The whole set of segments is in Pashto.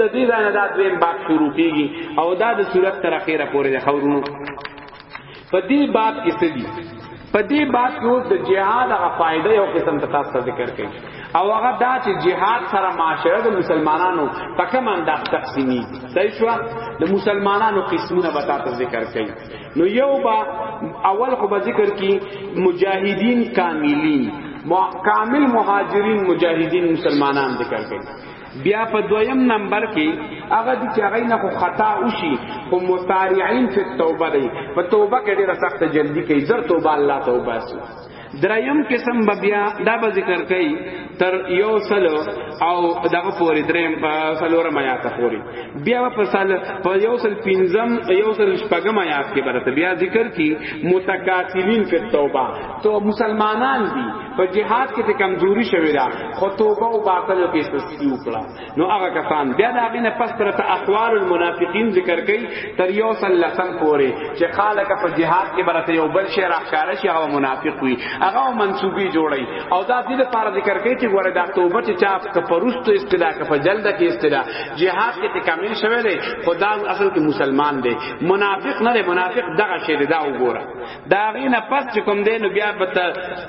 د دې ځای نه دا دویم باب شروع کیږي او دا د صورت تر اخره پورې د خورونو په دې باب کې څه دي په دې باب کې اوس د جهاد هغه فائدې او قسم ته تاسو ذکر کړي او هغه دا چې جهاد سره معاشره د مسلمانانو په کوم انداز تقسیمي صحیح شو د مسلمانانو قسمونه به تاسو ذکر کړي نو یو با اول خو به ذکر کړي مجاهدین کاملین کامل مهاجرین مجاهدین مسلمانان ذکر کړي بیا په دویم نمبر کې هغه د چاغی نه خو خطا وشي خو مصارعين فی التوبه دی په توبه کې ډیره سخت جلدی کوي زر توبه الله توبه سو دریم قسم بیا دا به ذکر کوي تر یو سل او دغه پوری دریم سلور میا ته پوری بیا په سال په یو سل پنځم یو سل شپږم آیات کې برته بیا ذکر کی متکاتلین فی التوبه تو مسلمانان دي په جهاد کې د کمزوري شوی دا خو توبه او باطل کې سستی وکړه نو هغه کسان بیا دا غینه پس تر ته احوال المنافقین ذکر کړي تر یو سلسم پوري چې خالق په جهاد کې برته یو بل شی راخاره شي هغه منافق وي هغه منسوبي جوړي او دا دې لپاره ذکر کړي چې ګوره دا توبه چې چا په پرستو استدا کې په جلد کې استدا جهاد کې کامل شوی دی خدا اصل کې مسلمان دی منافق نه دی منافق دغه شی دی دا وګوره دا غینه پس چې کوم دین بیا به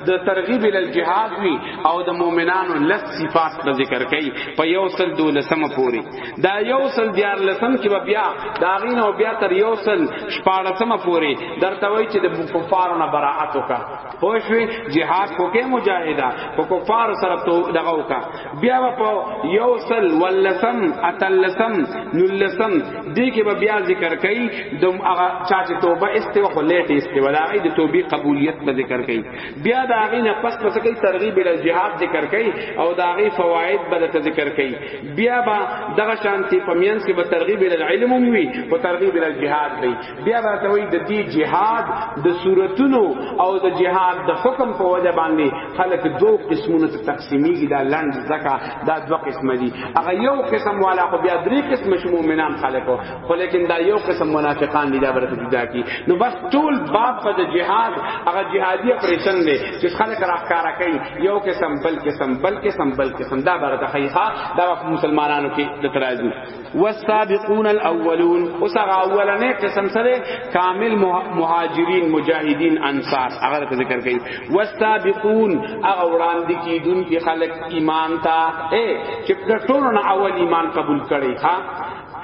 د ترغیب ال جهاد وی او د مؤمنانو لس صفات په ذکر کړي په یو سل دولسمه پوری دا یو سل دیار لسم چې بیا دا غینه بیا تر یو سل شپارسمه پوری درته وای چې د کفارو نه براءت وکا پوښوي جهاد کوکه مجاهدا په کفار سره تو دغه وکا بیا په یو سل ولسم اتلسم نلسم دې کې به بیا ذکر کوي د هغه چا چې توبه استو خو لیټ استو دا غي د توبې قبولیت په ذکر کوي بیا دا غي نه پس پس کوي ترغیب ال جهاد ذکر کوي او دا غي فواید به ته ذکر کوي بیا به دغه شانتی په مینس کې به ترغیب ال علم وي او ترغیب ال جهاد وي بیا راته وی د دې جهاد د صورتونو او د جهاد د حکم په وجه باندې خلک دوه قسمونه ته تقسیمیږي دا لند زکا دا دوه قسم دي هغه یو قسم والا خو بیا درې قسم شو مؤمنان خلکو خو لیکن دا یو قسم منافقان دي دا برته جدا کی نو بس ټول باب په د جهاد هغه جهادي اپریشن دی چې خلک راخکارا کوي یو قسم بل قسم بل قسم بل قسم دا برته خیخه دا مسلمانانو کې د ترازو والسابقون الاولون اوس هغه اولنې قسم سره کامل مهاجرین مجاهدین انصار هغه په ذکر کوي والسابقون هغه وړاندې کیدون کې خلق ایمان تا اے چې د ټولو نه اول ایمان قبول کړي ها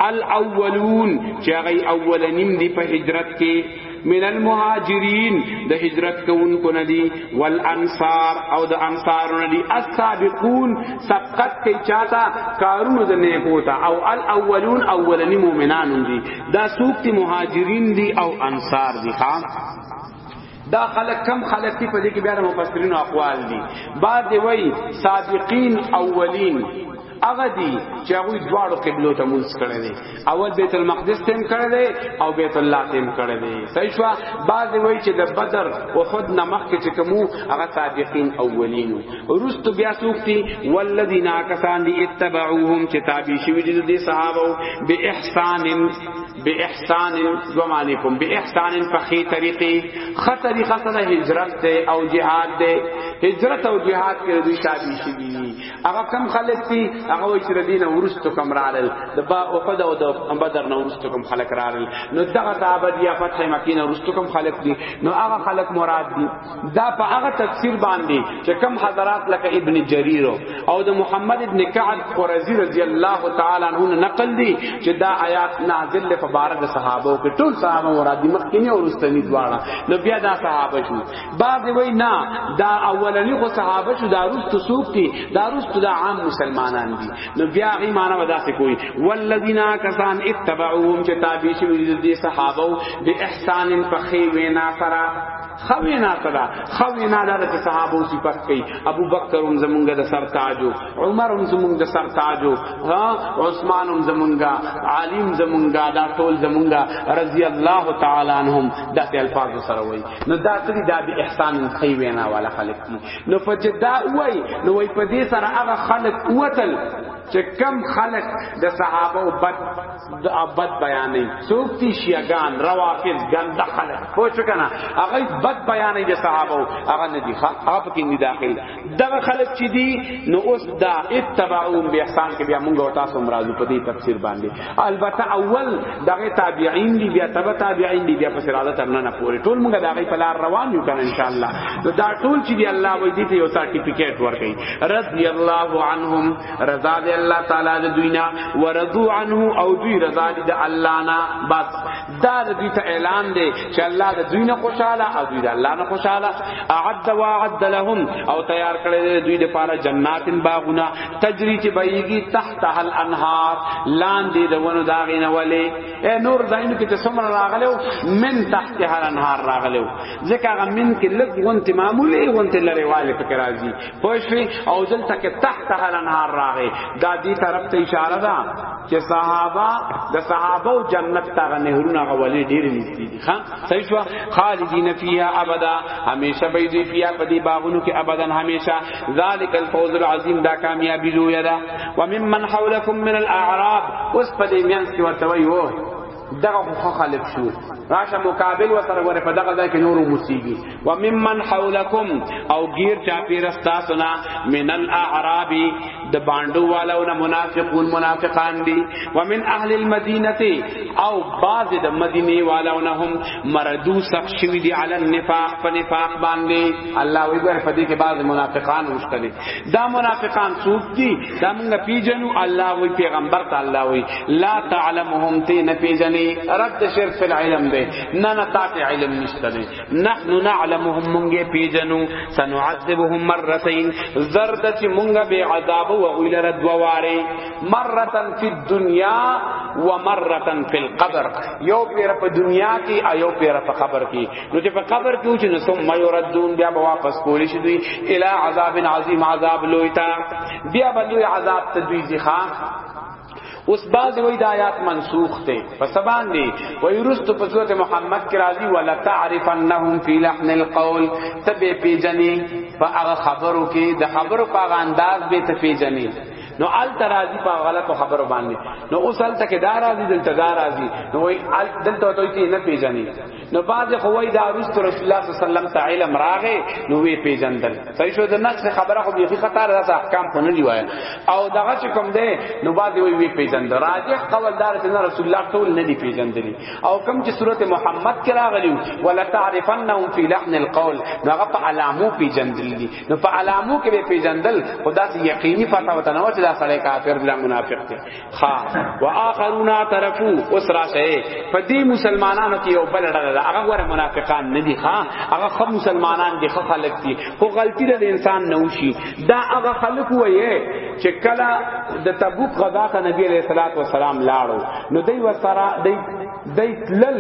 الاولون چې هغه اولنیم دی په هجرت کې من المهاجرین د هجرت کوونکو نه دي والانصار او د انصار نه دي السابقون سبقت کی چاته کارونو د نیکو ته او الاولون اولنی مؤمنان دي دا سوق دي مهاجرین دي او انصار دي ها دا خلق کم خلق تی په دې کې بیا مفسرین اقوال دي بعد وی سابقین اولین هغه دی چې هغه دواړو قبلو ته مونږ کړی دی اول بیت المقدس تیم کړی دی او بیت الله تیم کړی دی صحیح شو بعض وایي چې د بدر او خود نمخ کې چې کومو هغه سابقین اولین ورست بیا سوکتی والذین کسان دی اتبعوهم چې تابع شوی دي د صحابه به احسان به احسان زمانکم به احسان فخی طریقې خ طریقه سره هجرت او جهاد دی هجرت او جهاد کې دوی تابع شوی هغه کم خلک دي هغه وایي چې د دین ورستو کم رالل د با او قد او د بدر نو ورستو کم خلک رالل نو دغه د ابدیه فتح مکینه ورستو کم خلک دي نو هغه خلک مراد دي دا په هغه تفسیر باندې چې کم حضرات لکه ابن جریر او د محمد ابن کعب قرزی رضی الله تعالی عنہ نقل دي چې دا آیات نازل په بار د صحابه او کې ټول صحابه مراد دي مخکینه او ورستنی دواړه نو بیا دا صحابه شو بعض وی نه دا اولنی خو صحابه شو دا رست سوق دي دا رست دا عام مسلمانان دي نو بیا غي معنا ودا سي کوئی والذین کسان اتبعوهم چې تابع شي دي صحابه به احسان فخی وینا سرا خوی نه کړه خوی نه لاره چې صحابه صفات کوي ابو بکر هم زمونږ د سر تاجو عمر هم زمونږ د سر تاجو ها عثمان هم زمونږ عالم زمونږ دا ټول زمونږ رضی الله تعالی عنهم د الفاظ سره وایي نو دا سری دا به احسان خی وینا والا خلق کی نو فجدا وای نو وای په دې سره هغه خلق وتل چې کم خلق د صحابه او بد د ابد بیانې څوک دي شیعاګان روافض ګنده خلق پوه شو کنه هغه بد بیانې د صحابه هغه نه دي هغه پکې نه داخل دغه خلک چې دي نو اوس دا اتباعهم به احسان کې بیا موږ او تاسو مرادو په دې تفسیر باندې البته اول دغه تابعین دي بیا تبع تابعین دي بیا پس راځه تر نه پورې ټول موږ دغه په لار روان یو کنه ان شاء الله نو دا ټول چې دی الله وې دې ته یو سرټیفیکیټ ورکړي رضی الله عنهم رضا دې الله تعالی دې دوی نه ورضو عنه او دوی رضا دې الله نه بس دا د دوی ته اعلان دی چې الله د دوی نه خوشاله او دوی د الله نه خوشاله اعد واعد لهم او تیار کړی دی دوی لپاره جنات باغونه تجری چې بهیږي تحت الانهار لاندې د ونو داغې نه ولې اے نور زاین کې چې څومره راغلو من تحت الانهار راغلو ځکه هغه من کې لږ غونته معمولی غونته لري والي فکر راځي پښوی او دلته کې تحت هل نار راغې دا دې طرف ته اشاره ده چې صحابه د صحابه او جنت ته نهرونه غولې ډېر نږدې دي ها صحیح شو خالدین فیها ابدا همیشه به دې فیها په دې باغونو کې ابدا همیشه ذالک الفوز العظیم دا کامیابی لوی ده وممن حولکم من الاعراب اوس په دې میانس کې ورته وایو دغه خو خالف شو راشه مقابل وسره ور په دغه ځای کې نور موسیږي و ممن حولکم او غیر چا پیر استا سنا من الاعراب د باندو والو نه منافقون منافقان دي و من اهل المدینه او بعض د مدینه والو نه هم مردو سخت شوی دي علی النفاق په نفاق باندې الله وی ګر په دې کې بعض منافقان مشتلي دا منافقان سوق دي دا موږ پیجنو الله وی پیغمبر ته الله وی لا تعلمهم تی نه پیجنې رد شرک فی العلم دی نه نه تا ته علم نشته دی نحن نعلمهم موږ پیجنو سنعذبهم مرتين زرد چې موږ به عذاب او ویل رد واره مره فی الدنیا و مره فی القبر یو پیر په دنیا کې ایو پیر په قبر کې نو چې په قبر کې وچ نو ثم يردون بیا به واپس کولی شي دوی الی عذاب عظیم عذاب لوی تا بیا به لوی عذاب ته دوی ځخا اوس بعض وی د آیات منسوخ ته په سبان دی وی رست په صورت محمد کې راځي ولا تعرفنهم فی لحن القول تبه پیجنی په هغه خبرو کې د خبرو په هغه انداز به ته پیجنی نو ال ترازی په غلطو خبرو باندې نو اوس ال تک دار راځي دلته دار راځي نو وی ال دلته ته نه پیجنی نو باز خوای دا رست رسول الله صلی الله علیه وسلم ته علم راغې نو وی پیجندل صحیح شو د نقص خبره خو به خطر راځه احکام په نه وای او دغه چې کوم دی نو باز وی وی پیجندل راجح قول دار چې رسول الله ټول نه دی پیجندلی او کوم چې سورته محمد کې راغلی ولا تعرفنهم فی لحن القول نو هغه په علامو پیجندل دي نو په علامو کې به پیجندل خدا سي یقیني فتوا وته نو چې دا سړی کافر دی منافق دی خا واخرون اعترفو اوس راشه په دې مسلمانانو کې یو بل ډله هغه ور منافقان نه دي ښا هغه خو مسلمانان دي خو خلک دي خو غلطی له انسان نه وشي دا هغه خلک وایي چې کله د تبوک غزا ته نبی علیہ الصلوۃ والسلام لاړو نو دوی وسره دوی دوی تلل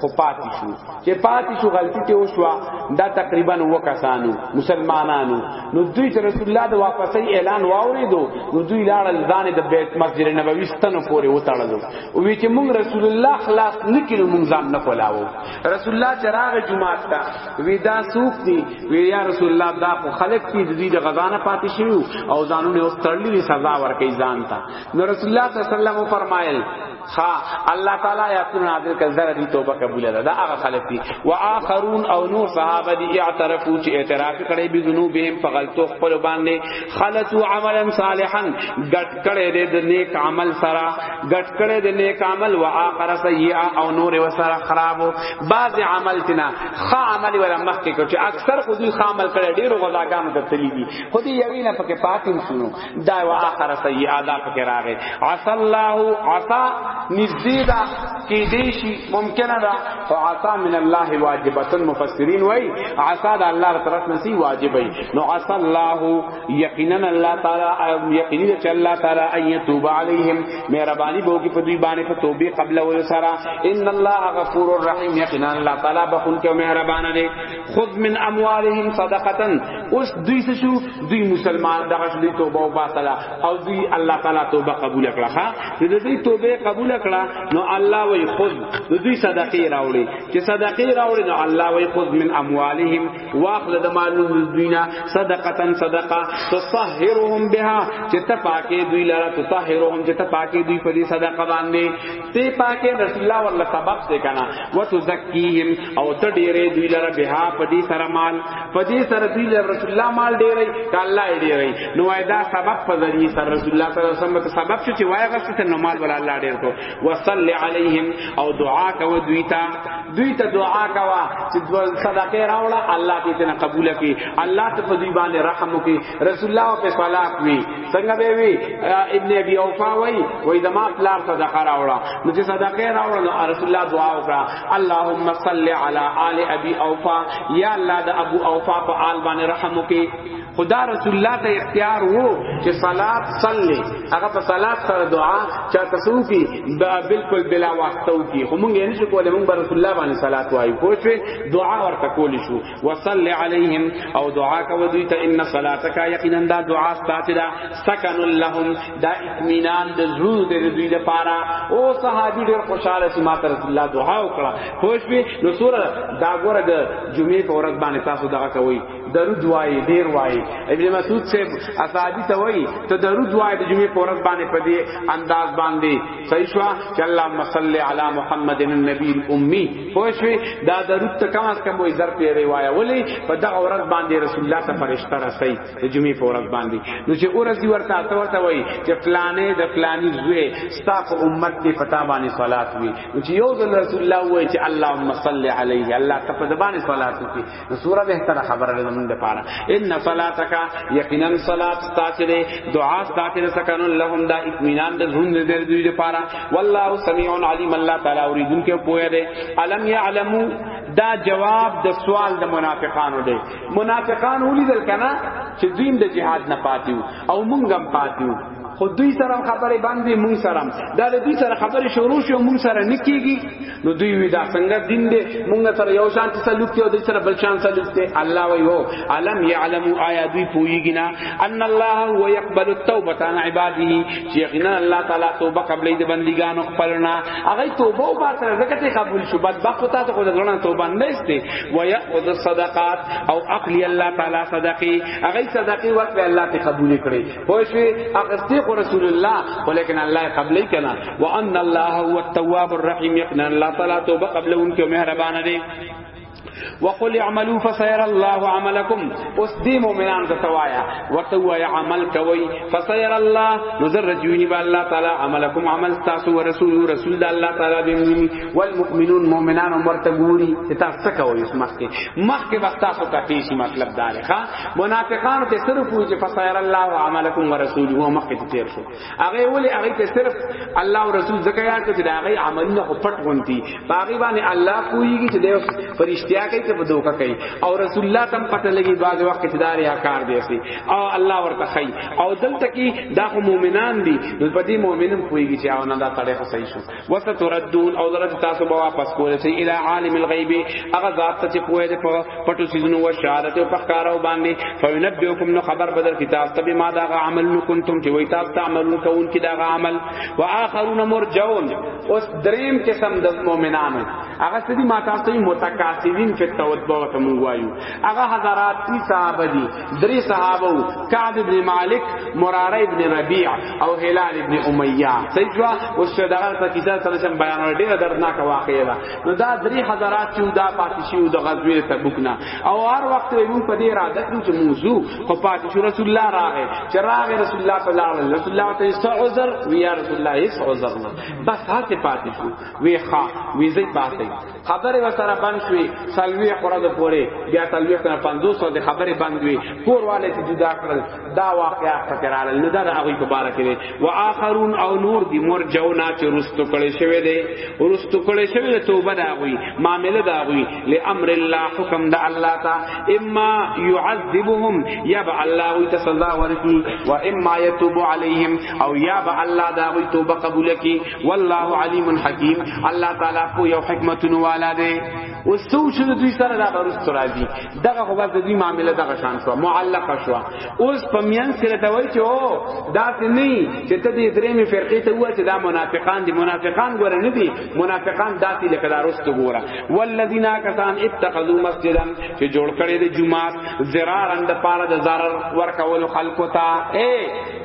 خو پاتې شو چې پاتې شو غلطی ته وشو دا تقریبا وکسانو مسلمانانو نو دوی چې رسول الله د واپسې اعلان واوریدو نو دوی لاړل ځان د بیت مسجد نبوي ستنو پورې وتاړل او وی چې موږ رسول الله خلاص نکړو موږ ځان نه کولاو رسول الله چراغ جمعه تا وی دا سوق دی وی یا رسول الله دا خو خلق دي د دې د غزانه پاتې شي او ځانونه اوس تړلې سزا ورکې ځان تا نو رسول الله صلی الله علیه وسلم فرمایل خا الله تعالی آیاتونه نازل کړل دا دی توبه قبول ده دا هغه خلک دي واخرون او نور صحابه دي اعترفو چې اعتراف کړي به ذنوبهم په غلطو خپل باندې خلطو عملا صالحا غټ کړي دې د نیک عمل سره غټ کړي دې نیک عمل واخر سیئا او نور وسره خرابو بعض عمل تنا خا عمل ولا مخ کې چې اکثر خو دوی خا عمل کړي ډیرو غلاګانو ته تللی دي خو دې یوینه پکې پاتین شنو دا و اخر سیئه دا پکې راغې عسى الله عسى نزيدا کې دې شي ممکنه ده او عسى من الله واجبتن مفسرین وای عسى دا الله تر طرف نسی واجبې نو عسى الله یقینا الله تعالی یقینا چې الله تعالی ان يتوب عليهم مهرباني بو کې په دوی باندې په توبې قبل ول سره ان الله غفور رحیم یقینا الله تعالی بخون کې مهربان دی خود من اموالهم صدقه اوس دوی څه شو دوی مسلمان دغه دوی توبه او باطلا او دوی الله تعالی توبه قبول کړه ها د دوی توبه قبول کړه نو الله وی خود د دوی صدقه راوړي چې صدقه راوړي نو الله وی خود من اموالهم واخل د مالونو دوینا صدقه صدقه تطهرهم بها چې تپاکه دوی لاره تطهرهم چې تپاکه دوی په دې صدقه باندې تی پاکه رسول الله ول سبب دې کنه وتزکیهم او ته ډېرې دوی لره بها پدی سره مال پدی سره دوی لره رسول الله مال ډېرې ک الله ډېرې نو دا سبب په ذریعہ سره رسول الله صلی الله علیه وسلم ته سبب شو چې وای غسته نو مال ول الله ډېر کو وصلی علیهم او دعا کو دوی ته دوی ته دعا کوا چې صدقه راوړه الله دې تنه قبول کړي الله ته په دوی باندې رحم وکړي رسول الله په طلاق وی څنګه به وی ابن ابي اوفا وی وای زما پلار صدقه راوړه نو چې صدقه راوړه نو رسول الله دعا وکړه اللهم صل علی آل ابي اوفا یا الله د ابو اوفا په آل باندې رحم وکي خدا رسول الله ته اختیار وو چې صلات صلی هغه په صلات سره دعا چا تاسو کی بالکل بلا واسطه کی خو مونږ یې نشو کولای مونږ رسول الله باندې صلات وایو پوه شئ دعا ورته کول شو وصل علیهم او دعا کو دوی ته ان صلاتک یقینا دا دعا ستاسو دا سکن لهم دا اطمینان د زړه د دوی لپاره او صحابي ډیر خوشاله چې ماته رسول الله دعا وکړه خوش به نو سوره دا ګوره د جمعې په ورځ باندې تاسو دغه کوي درود وای ډیر وای ابن مسعود سے اصحابی ته وای ته درود وای د جمعې په ورځ باندې په دې انداز باندې صحیح شو چې اللهم صل علی محمد النبی الامی خو شوی دا درود ته کم از کم وې ظرف یې روایت ولی په دغه ورځ باندې رسول الله ته فرشتہ راسي د جمعې په ورځ باندې نو چې ورځي ورته اته ورته وای چې فلانې د فلانې زوی ستاف امت دې پتا باندې صلات وي نو چې یو ځل رسول الله وای چې اللهم صل علیه الله ته په زبانه صلات وکړي نو سوره بهتره خبره ده زمونږ لپاره ان صلاتک یقینا صلات ستاسو دی دعا ستاسو سکن لهم دا اطمینان د زوند د دوی لپاره والله سمیع علیم الله تعالی اوریدونکو پوهه دی علم یعلمو دا جواب د سوال د منافقانو دی منافقان ولیدل کنه چې دوی د جهاد نه پاتیو او مونږ هم پاتیو خو دوی سره خبرې باندې مونږ سره دا د دوی سره خبرې شروع شو مونږ سره نکېږي نو دوی وی دا څنګه دین دی مونږ سره یو شان تسلط دی او دوی سره بل شان تسلط دی الله وی هو علم یعلم آیا دوی پویږي نه ان الله هو یقبل التوبه عن عباده چې یقینا الله تعالی توبه قبلې د بندګانو خپلنا هغه توبه او با سره زکه قبول شو بد بخت تاسو خو دغه توبه نه استه و یاخذ الصدقات او عقل الله تعالی صدقه هغه صدقه ورکړي الله ته قبول کړي پوښوی اخستی خو رسول الله ولیکن الله قبلی کنا وان الله هو التواب الرحیم یقنا الله تعالی توبه قبل ان کې مهربان دی وقل اعملوا فسير الله عملكم اوس دې مؤمنان ته توایا ورته وای عمل کوي فسير الله نظر رجوني با الله تعالی عملكم عمل تاسو ورسول رسول الله تعالی بهم والمؤمنون مؤمنان ورته ګوري تاسو کوي اوس مخکې مخکې وخت تاسو کټی شي مطلب دا لري منافقان ته صرف وی چې فسیر الله عملکم ورسوله مخکې ته تیر شو هغه ولی هغه ته صرف الله او رسول زکه یاد کړي چې هغه عملونه خو پټ غونتی باغی باندې الله کویږي چې د فرشتیا کوي ته دوکا کوي او رسول الله تم پته لګي بعض وخت چې دار یا کار دی سي او الله ورته خی او دلته کې دا مؤمنان دي نو په دې مؤمنم کویږي چې او نه دا تړه صحیح شو وستردون او درته تاسو به واپس کولې شي الی عالم الغیب هغه ذات ته چې پوهه ده په پټو سيزونو او شهادت او پخکارو باندې فینبئکم نو خبر بدر کتاب ته به ما دا عمل نو کنتم چې وای تاسو تعملون کوون کې دا عمل واخرون مرجون اوس دریم قسم د مؤمنانو هغه سدي ما تاسو ته متکاسبین په توبه ته مونږ وایو هغه حضرات تی صاحب دي درې صحابه وو کعب ابن مالک مراره ابن ربيع او هلال ابن اميه صحیح وا او شدار ته کیسه سره سم بیان ور ډیره دردناک واقعه ده نو دا درې حضرات چې دا پاتې شي د غزوه تبوک نه او هر وخت یې مون په دې اراده کړو چې موضوع خو پاتې شو رسول الله راغی چې راغی رسول الله صلی الله علیه رسول الله ته څه عذر وی یا رسول الله هیڅ عذر نه بس هڅه پاتې شو وی ښا وی زی پاتې خبرې وسره بند شوې سلوي خورا د پوري بیا سلوي سره 500 د خبرې بند وي کور والے ته جدا کړل دا واقعیا فکرال نه دا هغه په بار کې دي واخرون او نور دي مور جونا چې رستو کړي شوی دی رستو کړي شوی دی توبه دا غوي معاملې دا غوي لامر الله حکم دا الله تا اما يعذبهم يب الله وي تسلا ورکی و اما يتوب عليهم او يب الله دا غوي توبه قبول کی والله علیم حکیم الله تعالی کو یو حکمت والا دی او سو شو دوی سره دا غرست راځي دغه خو بس د دوی معاملې دغه شان شو معلقه شو اوس په میان سره ته وای چې او دا نه چې ته دې درې می فرقې ته وای چې دا منافقان دي منافقان ګور نه دي منافقان داسې لکه دا رست ګوره والذین کسان اتخذوا مسجدا چې جوړ کړي د جمعات زرارن د پاره د zarar ورکول خلقو ته اے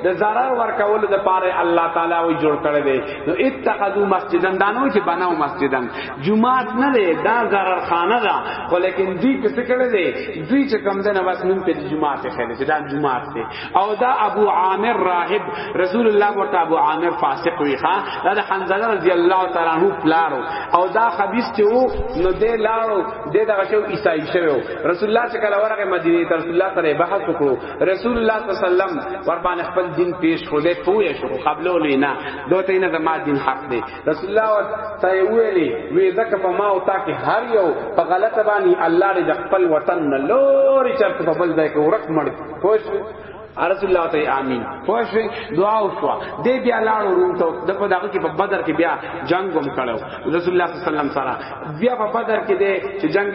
د zarar ورکول د پاره الله تعالی وی جوړ کړی دی نو اتخذو مسجدن دانو چې بناو مسجدن جمعات نه دی دا zarar خانه ده خو لیکن دوی په څه کړی دی دوی چې کم دنه بس نن په جمعات خېل چې دا جمعات دی او دا ابو عامر راهب رسول الله ورته ابو عامر فاسق وی ښا دا د حنزله رضی الله تعالی عنہ پلارو او دا خبيث چې وو نو دې لاړو دې دغه شو عیسائی شوی رسول الله چې کله ورغه مدینه ته رسول الله سره بحث وکړو رسول الله صلی الله علیه وسلم ور باندې خپل دین پیش خو دې پوهه شو قبلو لینا دوته نه زما دین حق دی رسول الله ته ویلي وی زکه په ما او تا کې هر یو په غلط باندې الله دې خپل وطن نه لوري چرته په بل ځای کې ورک مړ پوه رسول الله ته امين پوه شئ دعا وشو دې بیا لاړو روم ته دغه کې په بدر کې بیا جنگ هم کړو رسول الله صلی الله علیه وسلم سره بیا په بدر کې دی چې جنگ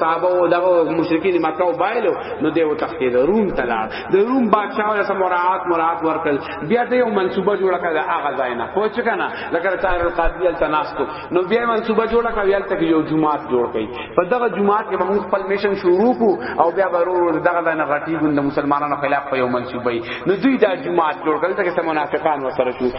صحابه او دغه مشرکین مکه او بایلو نو دی و تختید روم تلار د روم بادشاہ له مراعات مراعات ورکل بیا دی یو منصوبه جوړ کړه هغه ځای نه خو چې کنه لکه طاهر القادیل تناستو نو بیا منصوبه جوړ کړه یل تک یو جمعات جوړ کړي په دغه جمعات کې موږ خپل میشن شروع کو او بیا ورور دغه ځای نه غټي ګوند مسلمانانو خلاف په یو منصوبه نو دوی دا جمعات جوړ کړل چې منافقان وسره شو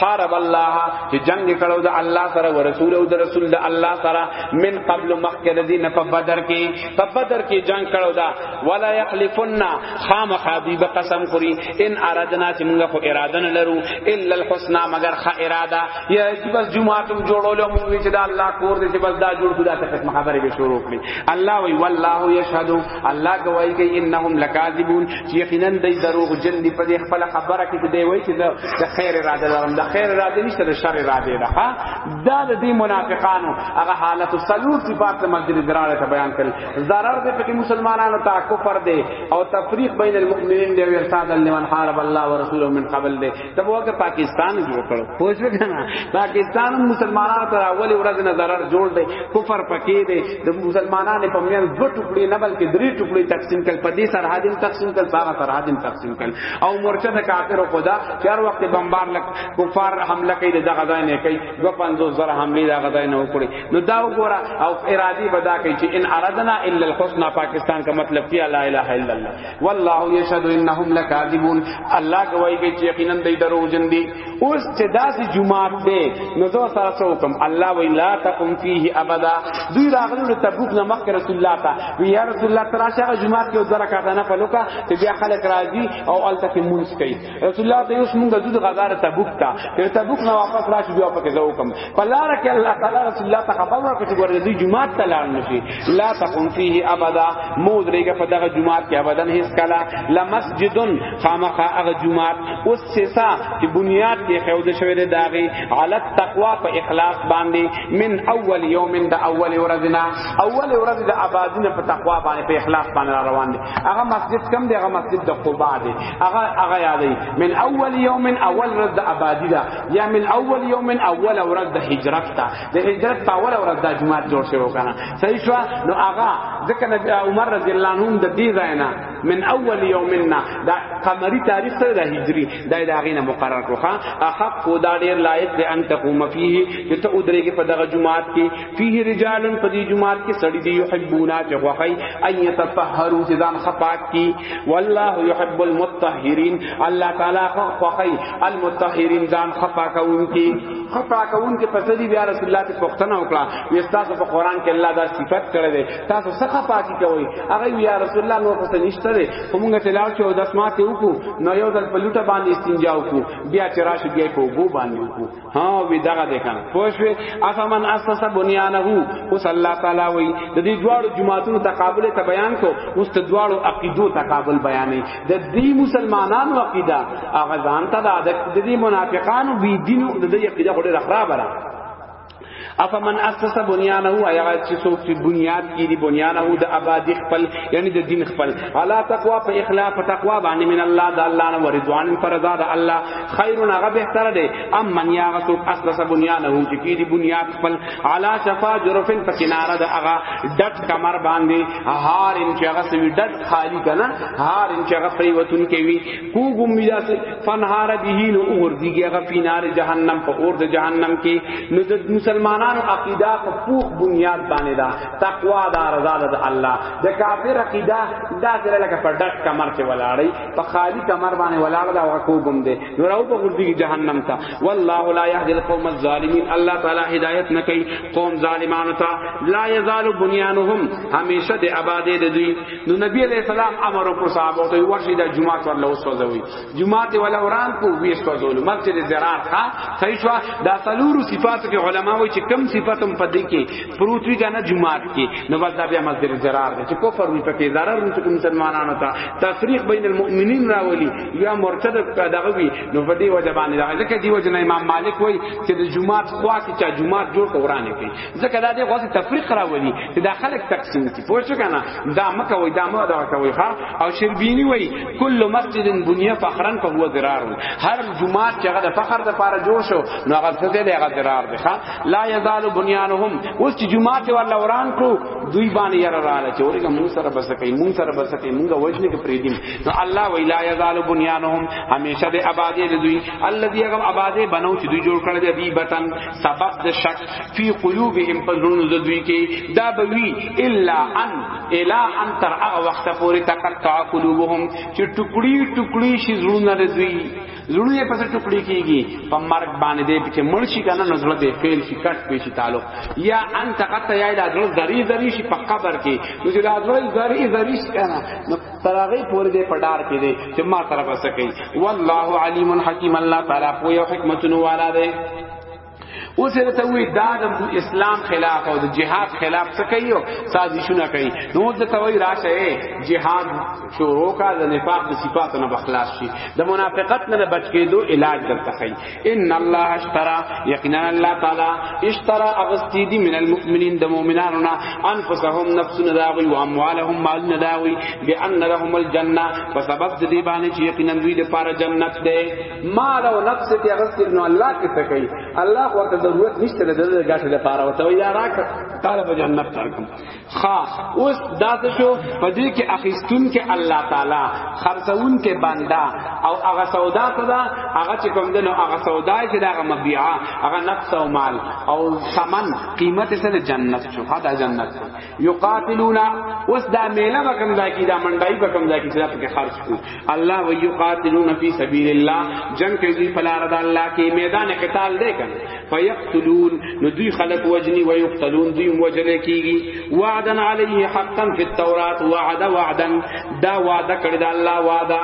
حارب الله چې جنگ کړو د الله سره او رسول او د رسول د الله سره من قبل مخکې د دین په بدر کې په بدر کې جنگ کړو دا ولا یحلفن خام حبیب قسم خوري ان ارادنا چې موږ خو اراده نه لرو الا الحسنا مگر خ اراده یا چې بس جمعه تم جوړول موږ چې د الله کور دې چې بس دا جوړ خدا ته خدمت خبرې به شروع کړي الله وی والله یشهد الله گواہی کوي انهم لکاذبون چې یقینا دوی دروغ جن دي په دې خپل خبره کې دی وایي چې د خیر اراده لرم د خیر اراده نشته د شر اراده ده ها دا د دې منافقانو هغه حالت سلور صفات د مسجد درانه ته بیان کړل zarar دې پکې مسلمانانو ته کفر دی او تفریق بین المؤمنین دی ورساد لمن حارب الله ورسوله من قبل دی ته وګه پاکستان جوړ کړو پوه شو کنه پاکستان مسلمانانو پر اول ورځ نه ضرر جوړ دی کفر پکې دی د مسلمانانو په میان دو ټوکړي نه بلکې درې ټوکړي تقسیم کړ په دې سرحدین تقسیم کړ سارا سرحدین تقسیم کړ او مورچه د کافر خدا چار وخت بمبار لک کفار حمله کوي د غزا نه کوي 250 زره حمله د غزا نه وکړي نو دا وګوره او ارادي بدا کوي چې ان اردنا الا الحسنى پاکستان کا مطلب کیا لا اله الا الله والله یشهد انهم لکاذبون الله گواہی کوي چې یقینا دوی دروغجن دي اوس چې داسې جمعات دی نو زه سره څه وکم الله وی لا تقم فيه ابدا دوی راغلو له تبوک نه مخکې رسول الله ته وی یا رسول الله تراشه جمعات کې ځره کاته نه پلوکا ته بیا خلک راځي او الته کې مونږ کوي رسول الله ته اوس مونږ د غزاره تبوک ته تر تبوک نه واپس راشي بیا پکې زو کوم په لار کې الله تعالی رسول الله ته خبر ورکړ چې ګورې دې جمعه ته لاړ نشي لا تقوم فيه ابدا مود ریګه په دغه جمعه کې ابدا هیڅ کلا لا مسجد خامخ هغه جمعه اوس سیسا چې بنیاد کې خود شوی دی داغي علی التقوا په اخلاص باندې من اول یوم د اول ورځنا اول ورځ د آبادین په تقوا باندې په اخلاص باندې روان دي هغه مسجد کم دی هغه مسجد د قباء دی اغا اغا یادی من اول یوم اول رد آبادی دا یا من اول یوم اول ورد هجرت تا د هجرت په اول ورد د جمعه جوړ شوی کنه صحیح شو نو اغا ځکه نبی عمر رضی الله عنه د دې زینا من اول یومنا دا قمری تاریخ سره د هجری دا د اغینه مقرر کړه احق دا ډیر لایق دی ان تقوم فيه چې ته ودرېږي په دغه جمعه کې فيه رجال په دې جمعات کې سړی دی يحبونا چې غوخی اي يتطهروا چې ځان خپاک کی والله يحب المطهرين الله تعالی خوخی المطهرين ځان خپاکون کی خپاکون کې پس دی بیا رسول الله ته پښتنه وکړه وستاسو په قران کې الله دا صفت کړی دی تاسو څه خپاکی کوي هغه بیا رسول الله نو پس نشته دی کومه ته لاړ چې او داس ماته وکړو نو یو ځل په لوټه باندې استنجا وکړو بیا چې راشي بیا په وګو باندې وکړو ها وی دغه ده کنه پوښوي افمن اسس بنيانه اوس الله تعالی وی د دې دواړو جماعتونو تقابل ته بیان کو اوس ته دواړو عقیدو تقابل بیانې د دې مسلمانانو عقیده هغه ځان ته د دې منافقانو بی دینو د دې عقیده خوري خراب را افمن اسس بنیانه ایا چې څوک چې بنیاد کې دی بنیانه د آبادی خپل یعنی د دین خپل علا تقوا په اخلاص په تقوا باندې من الله د الله نه ورضوان پر رضا د الله خیر هغه بهتر دی ام من یا څوک اسس بنیانه چې کې دی بنیاد خپل علا شفا جرفن په کناره د هغه ډټ کمر باندې هار ان چې هغه سوي ډټ خالی کنه هار ان چې هغه پریوتون کې وی کو ګم فنهار به نو اور دیږي هغه فینار جهنم په اور د جهنم کې نو د مسلمانانو عقیده په پوخ بنیاد باندې دا تقوا دا رضا د الله د کافر عقیده دا سره لکه په ډک کمر کې ولاړی په خالی کمر باندې ولاړ دا هغه کو ګم دی نو راو په ور دیږي جهنم ته والله لا يهدي القوم الظالمين الله تعالی هدایت نه کوي قوم ظالمانو ته لا يزال بنيانهم همیشه د آبادې د دوی نو نبی علیہ السلام امر وکړ صحابه ته ورشي د جمعه ته الله وسوځوي جمعه ته ولا وران کو وی سوځول مسجد زرار ښا صحیح شو دا سلورو صفات کې علما وایي چې کم صفات هم پدې کې پروت وی کنه جمعه کې نو بس دا بیا مسجد زرار دی چې کفر وی پکې ضرر وی چې مسلمانانو ته تفریق بین المؤمنین راولي یا مرتد دغه وی نو په دې وجه باندې دا ځکه دی وجه امام مالک وایي چې د جمعه خوا کې چې جمعه جوړ کورانه کوي ځکه دا دې غوسه تفریق راولي چې دا خلک تقسیم کی پوه شو کنه دا مکه وای دا مو دا کوي ها او شربینی وای کل مسجد بنیه فخرا فهو ضرار هر جمعه چې هغه د فخر د پاره جوړ شو نو هغه څه دې هغه ضرار دی ها لا یزال بنیانهم اوس چې جمعه ته ولا وران کو دوی باندې یې رااله چې ورګه مون سره بس کوي مون سره بس کوي مونږ وجنه کې پریدیم نو الله وای لا یزال بنیانهم همیشه د آبادی دوی الذي هغه آبادی بنو چې دوی جوړ کړل دی بی بتن سبب د شک فی قلوبهم پزړونو د دوی کې دا بوي الا ان الا ان تر هغه وخت پورې تقطع قلوبهم چې ټوکړي ټوکړي شي زړونه د دوی زړونه پس ټوکړي کیږي په مرګ باندې دې چې مرشي کنه نو زړه دې فعل شي کټ پیشي تعلق یا ان تقطع یا د زړه ذری ذری شي په قبر کې نو چې د زړه ذری ذری شي کنه نو ترغه پورې دې پډار کې دې چې ما طرف سکے والله علیم حکیم الله تعالی پوی حکمت نو والا دې او سره ته وی دا د اسلام خلاف او د جهاد خلاف څه کوي سازشونه کوي نو د توي راشه جهاد شروع کا د نفاق د صفات نه بخلاص شي د منافقت نه بچ کېدو علاج درته کوي ان الله اشترى یقینا الله تعالی اشترى اغستی دی من المؤمنین د مؤمنانو نه انفسهم نفسنا داوی او اموالهم مالنا داوی بان لهم الجنه فسبب دې باندې چې یقینا دوی لپاره جنت ده مال او نفس ته غسل نو الله کې څه کوي الله ورته ضرورت نشته د ګټه لپاره وته یا راک تعالی په جنت ترکم خا اوس دا څه شو په دې کې اخیستون کې الله تعالی خرڅون کې بندا او هغه سودا صدا هغه چې کوم دنو هغه سودا چې دا مبيعه هغه نفس او مال او ثمن قیمت سره جنت شو دا جنت یقاتلون اوس دا میله بکم دا کی دا منډای بکم دا کی چې په خرج کو الله و یقاتلون فی سبیل الله جنگ کې دی فلار د الله کې میدان قتال دی کنه فیقتلون نو دوی خلق وجنی و یقتلون دوی وجل کیږي وعدا علیه حقا فی التوراۃ وعد وعدا دا وعده کړی دا الله وعده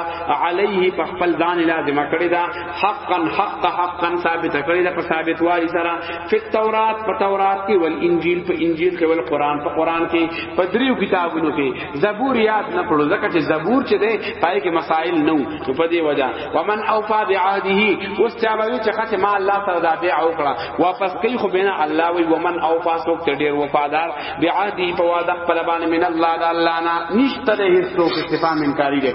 علیه په خپل ځان لازم کړی دا حقا حق حقا ثابت کړی دا په ثابت والی سره فی التورات په تورات کې ول انجیل په انجیل کې ول قران په قران کې په دریو کتابونو کې زبور یاد نه کړو ځکه چې زبور چې ده پای کې مسائل نو نو په دې وجہ ومن اوفا بعهده واستعبوی چې خاطر ما الله سره دا بیع وکړه واپس کوي خو بنا الله وی ومن اوفا سوک ته ډیر وفادار بعهده په وعده خپل باندې من الله د الله نه نشته هیڅ څوک استفهام انکاری دی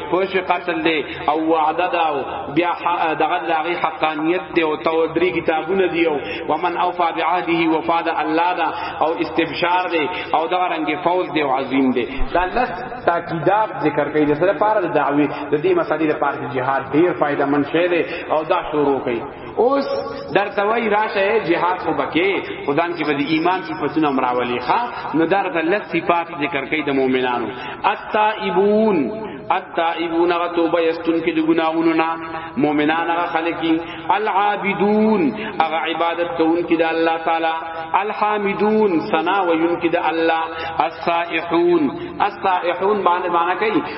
پوش قتل دی او وعده دا او بیا دغه لاغي حقانیت دی او تو درې کتابونه دی او ومن اوفا بعهده وفاد الله دا او استبشار دی او دا رنګ فوز دی او عظیم دی دا لس تاکیدات ذکر کوي د سره پار د دعوی د دې مسالې لپاره جهاد ډیر فائدہ من شه دی او دا شروع کوي اوس در توي راشه جهاد خو بکې خدان کې بده ایمان کی پسونه مراولي ښا نو در ته لس صفات ذکر کوي د مؤمنانو التائبون التائبون غ توبه یستون کې د ګناہوں نه مؤمنان غ خلقی العابدون غ عبادت کون کې د الله تعالی الحامدون ثنا وین کې د الله السائحون السائحون باندې باندې کوي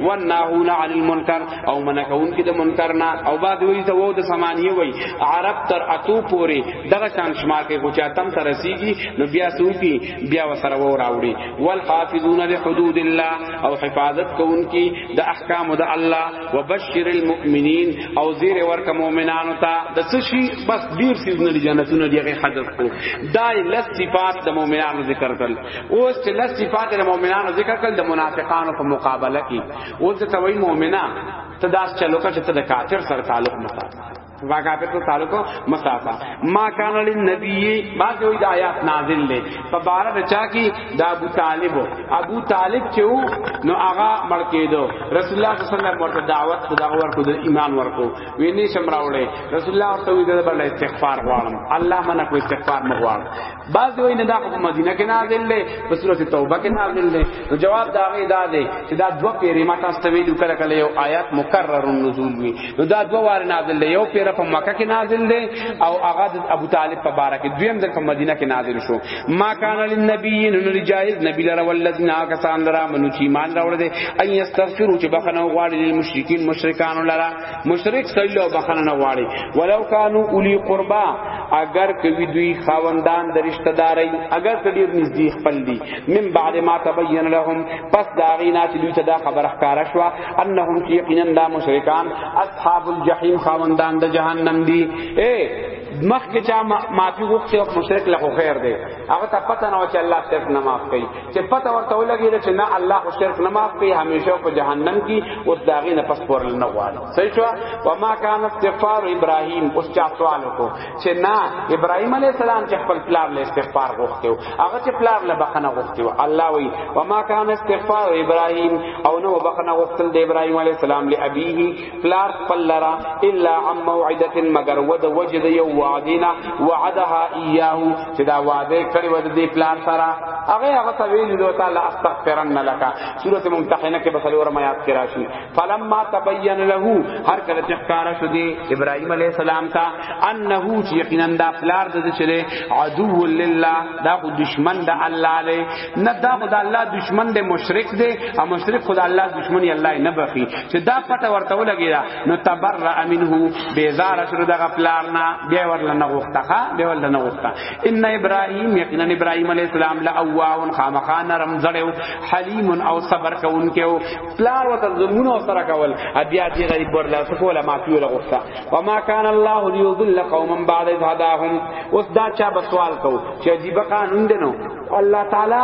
والناهون عن المنکر او منکون کې د منکر نه او بعد وی ته وو د سمانیه وی عرب تر اتو پوری دغه شان شما کې کوچا تم تر رسیږي نو بیا سوکی بیا وسره و راوړي والحافظون لحدود الله او حفاظت کوونکی د احکام د الله وبشر المؤمنین او زیر ورک مؤمنانو ته د څه شي بس ډیر سیزنه جنتونه دیغه حدث کو دای لصفات د مؤمنانو ذکر کړل اوس چې لس صفات د مؤمنانو ذکر کړل د منافقانو په مقابله کې اوس ته وایي مؤمنا ته داس چلو کا چې ته د کافر سره تعلق نه ساتي واقعات تو تعلق مسافہ ما کان للنبی بعد وی آیات نازل لے فبارد چا کی دا ابو طالب ابو طالب چو نو آغا مڑ کے دو رسول اللہ صلی اللہ علیہ وسلم ورته دعوت خدا ور کو ایمان ور کو ویني شمراوړې رسول الله ورته وی دا بل استغفار غواړم الله منه کو استغفار مغواړم بعض وی نه دا حکم مدینه کې نازل دی په سورته توبه کې نازل دی نو جواب دا غي دا دی چې دا دوه پیری ما تاسو ته ویلو کله کله یو آیات مکرر النزول وی نو دا دوه واره نازل دی یو پیر په مکه کې نازل دی او هغه د ابو طالب په باره کې دویم ځل په مدینه کې نازل شو ما کان للنبی نو لجاهز نبی لره ولذین کسان لرا منو چې ایمان راوړل دي ان یستغفروا چې بخنه غواړي للمشرکین مشرکان لرا مشرک سړی له بخنه نه غواړي ولو کانو اولی قربا اگر کوي دوی خاوندان د رشتہ داري اگر کډیر نږدې خپل دي من بعد ما تبین لهم پس دا غینا چې دوی ته دا خبره ښکارا شو انهم یقینا دا مشرکان اصحاب الجحیم خاوندان د جهنم دي اے مخ کې چا معافي غوښته او مشرک له خیر دی هغه ته پته نه و چې الله شرک نه معاف کوي چې پته ورته ولګي چې نه الله خو شرک نه معاف کوي همیشه په جهنم کې اوس داغه نه پس پورل نه غواړي صحیح شو و ما کان استغفار ابراهیم اوس چا سوال وکړو چې نه ابراهیم علی السلام چې خپل پلار له استغفار غوښتو هغه چې پلار له بخنه غوښتو الله وی و ما کان استغفار ابراهیم او نو بخنه غوښتل د ابراهیم علی السلام له ابیه پلار خپل لرا الا عن موعده مگر ود وجد یو وعدینا وعدها ایاه چې دا وعده کړی ود دې پلار سره هغه هغه ته ویل دی تعالی استغفرن لك سوره ممتحنه کې بسل ورما یاد کرا شي فلما تبین له هر کله چې ښکارا شو دی ابراهیم علیه السلام ته انه چې یقینا دا پلار د دې چې عدو لله دا خو دشمن د الله له نه دا خدا الله دشمن دی مشرک دی او مشرک خدا الله دشمن یې الله نه بخي چې دا پته ورته ولګی دا نو تبرأ منه بیزار شر دغه پلارنا بیا ورل نه غوښتخه بیا ورل نه غوښتا ان ابراهیم یقینا ابراهیم علی السلام لا اواه خامخان رم زړیو حلیم او صبر کوونکو پلار وته زمونو سره کول بیا دې غریب ورلا سکوله ما پیو لغوښتا وما کان الله ليضل قوما بعد هداهم اوس دا چا بسوال کو چې عجیب قانون دینو الله تعالی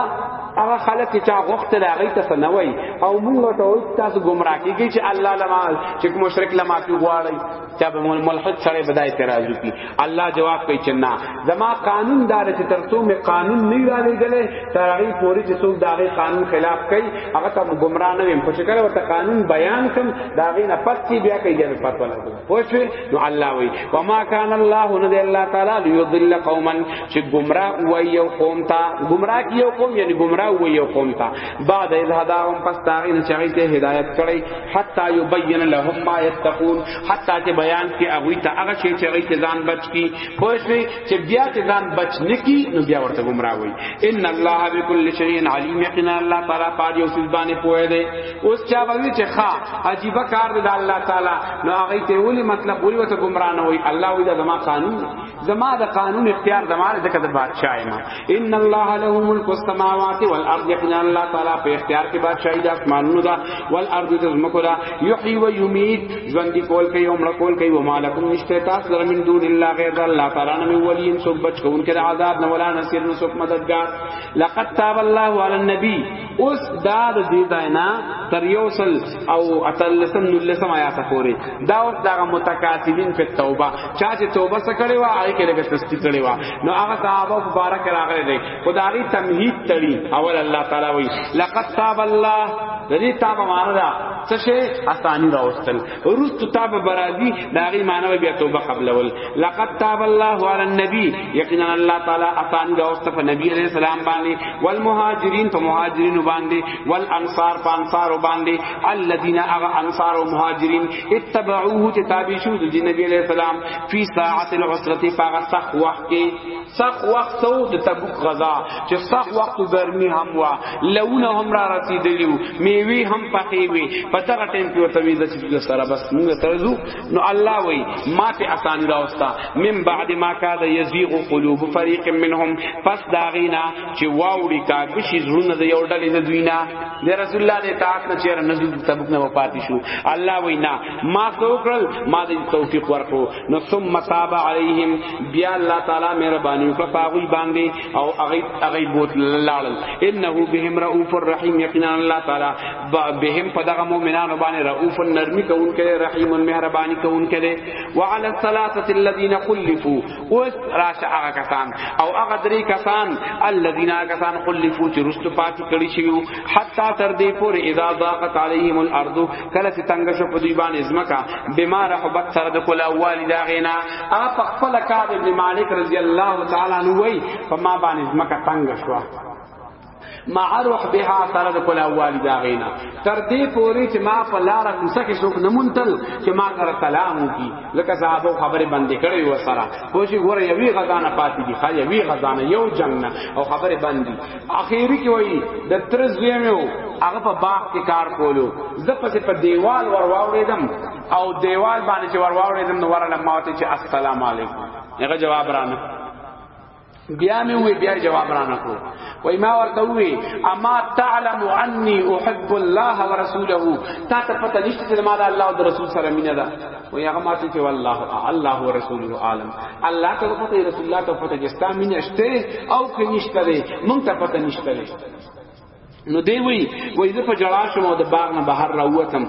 هغه خلک چې چا غوښتل هغه ته سنوي او موږ ته وایي تاسو گمراه کیږئ چې الله لما چې مشرک لما کی غواړي چې به ملحد سره بدای اعتراض وکړي الله جواب کوي چې نه زما قانون دار چې ترڅو می قانون نه را لګلې تر هغه پوري چې څوک داغه قانون خلاف کوي هغه ته گمراه نه ویم په شکل ورته قانون بیان کوم داغه نه پات کی بیا کوي جنب پات ولا پوښوي نو الله وایي وما کان الله نذ الله تعالی ليضل قوما چې گمراه و یو قوم ته گمراه کی یو قوم یعنی گمراه و یو قوم ته بعد از هداهم پس تاغین چغی ته هدایت کړي حتا یبین لهم ما یتقون حتا چې بیان کې هغه ته هغه شی چې هغه ته ځان بچ کی پوه شي چې بیا ته ځان بچ نکی نو بیا ورته گمراه وي ان الله بكل شیء علیم یقینا الله تعالی پاره یو څه باندې پوهه دی اوس چا وایي چې ښا عجیب کار دی الله تعالی نو هغه ته ولی مطلب ولی وته گمراه نه وي الله وی دا زما قانون زما د قانون اختیار زما د کده بادشاہ ما ان الله له ملک السماوات والارض یقینا الله تعالی په اختیار کې بادشاہي د اسمانونو دا والارض د زمکو دا یحیی و یمیت ژوند کول کوي او مړ کول کوي و مالکم نشته تاسو در من دون الله غیر الله تعالی نه ولی ان سو بچ کون کې عذاب نه ولا نصير نو سو مددگار لقد تاب الله علی النبی اوس دا د دې داینا تر یو سل او اتلسم نلسم آیات پورې دا اوس دا متکاسبین په توبه چا چې توبه سکړې وا هغه کې لګه تستی کړې وا نو هغه صحابه مبارک راغلي دي خدای تمهید تړي اول الله تعالی وی لقد تاب الله دې تاب معنا دا څه شي اسانی راوستل روست تاب برازی داغی معنی بیا توبه قبل ول لقد تاب الله علی النبی یقینا الله تعالی اسان دا واستف نبی علیہ السلام باندې والمهاجرین په مهاجرین باندې والانصار په انصار باندې الذين اغا انصار مهاجرین اتبعوه تتابعوا نبی علیہ السلام فی ساعت العسرۃ فغسخ وحکه سخت وخت او د تبوک غزا چې سخت وخت ګرمي هم وا لونه هم را رسیدلی میوي هم پخې وي په دغه ټیم کې ورته ویل چې د سره بس موږ ترزو نو الله وی ما په اسان راوستا من بعد ما کاد یزیغ قلوب فريق منهم پس داغینا چې واوړي کا بشي زړونه د یو ډلې د دوینا د رسول الله د اطاعت نه چیرې نزول تبوک نه وپاتې شو الله وی نه ما څوکل ما د توفیق ورکړو نو ثم تاب علیهم بیا الله تعالی مهرباني وکړه پاغوی باندې او هغه هغه بوت لاړل انه بهم رؤوف الرحیم یقینا الله تعالی بهم پدغه مؤمنانو باندې رؤوف نرمی کون کړي رحیم مهرباني کون کړي وعلى الثلاثه الذين خلفوا اوس راشه هغه کسان او هغه درې کسان الذين کسان خلفوا چې رست پات کړي شي حتا تر دې پورې اذا ضاقت عليهم الارض کله چې تنگ شو په دوی باندې زمکا بیمار حبت سره د کولا والی دا غینا هغه په خپل کعب ابن مالک رضی الله تعالی عنہ وای په ما باندې زمکا تنگ شو ما اروح بها سره د کولا والی دا غینا تر دې پوری چې ما په لار کوسه کې څوک نمونتل چې ما سره سلام وکي لکه صحابه خبره باندې کړې و سره خو چې ګوره یوی غزانه پاتې دي خا یوی غزانه یو جنگ او خبره باندې اخیری کې وایي د تر زوی مې وو هغه په باغ کې کار کولو زه پسې په دیوال ور واوریدم او دیوال باندې چې ور واوریدم نو ورنه ماته چې السلام علیکم هغه جواب رانه بیا مې وې بیا جواب رانه کو وای ما ورته وې اما تعلم عني احب الله ورسوله تا ته پته نشته چې ما د الله او رسول سره مینه ده و هغه ما ته چې والله الله ورسوله عالم الله ته پته رسول الله ته پته چې ستا مين شته او کې نشته دی مونږ ته پته نشته دی نو دی وی وای زه په جړا شوم او د باغ نه بهر راوتم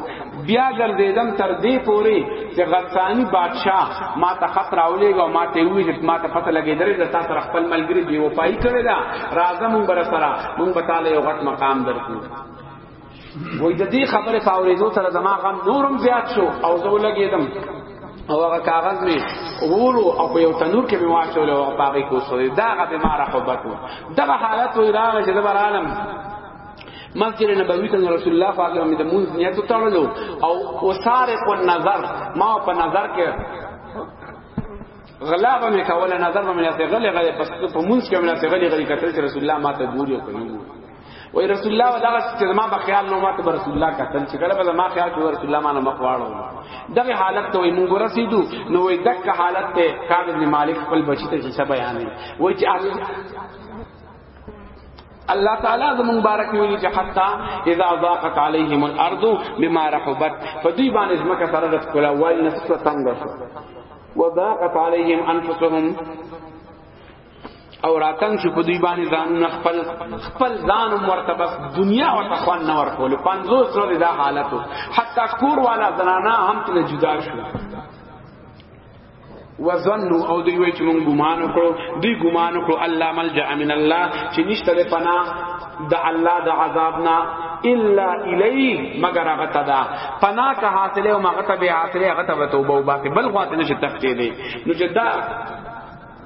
بیا ګرځیدم تر دې پوري چې غسانی بادشاه ما ته خط راولېګ او ما ته وی چې ما ته پته لګېدل چې تاسو سره خپل ملګری دی و پای کړی دا راځم بر سره مونږ به تعالی یو غټ مقام درکو وای د دې خبره په اورېدو سره زما غم نورم زیات شو او زه ولګېدم او هغه کاغذ می وولو او په یو تنور کې می واچول او په هغه کوسو دا هغه بیمار حبت و دغه حالت و ایران چې د بر عالم مسجد نبوی ته رسول الله صلی الله علیه وسلم د مونږ نیت تړلو او وسارق النظر ما په نظر کې غلا به می کوله نظر به می نه غلې غلې پس په مونږ کې مې نه غلې غلې کتل چې رسول الله ما ته ګوري او کوي وای رسول الله ودغه چې ما په خیال نو ماته رسول الله کتل چې کله به ما خیال کو رسول الله ما نه مخواړو دغه حالت ته وای موږ رسیدو نو وای دغه حالت ته کعب بن مالک خپل بچی ته چې سبا یانه وای چې الله تعالی زمون مبارک ویلی چې حتا اذا ضاقت عليهم الارض بما رحبت فدی باندې زمکه سره د کولا وای نسو تنگ شو وضاقت عليهم انفسهم او راتنګ شو په دوی باندې ځانونه خپل خپل ځان ورته بس دنیا او تخوان نه ورکول 50 سره دا حالت حتی کور والا زنانا هم تل جدا شو وظنوا او دوی وی چې مونږ ګمان وکړو دوی ګمان وکړو الله ملجا من الله چې نشته د پناه د الله د عذاب نه الا الی مگر هغه تدا پناه که حاصله او مغه ته به حاصله هغه ته توبه وباسي بل غواته نشه تخته دی نو چې دا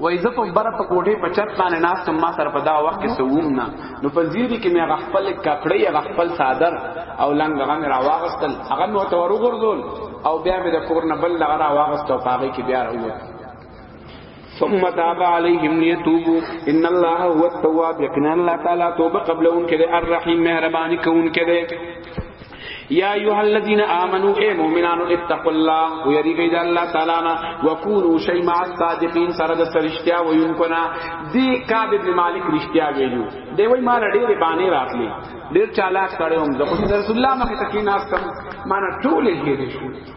وای زه په بره په کوټه په چت باندې ناس ما سره په دا وخت کې سووم نه نو په زیری کې مې غخپل کپړې غخپل صادر او لنګ غن را واغستل هغه مې ته ورغورځول او بیا مې د کور نه بل لغرا واغستو پاګه کې بیا راووت ثم تاب عليهم ليتوبوا ان الله هو التواب يقين الله تعالى توبه قبل ان كده الرحيم مهرباني كون كده یا ایها الذین آمنو اے مومنانو اتقوا الله ویریږئ د الله تعالی نه وکونو شی مع الصادقین سره د سرشتیا وینکنا دی کعب ابن مالک رشتیا ویلو دی وای مال ډیر باندې راتلی ډیر چالاک سره هم د رسول الله مخه تکیناستم معنی ټول یې دې شو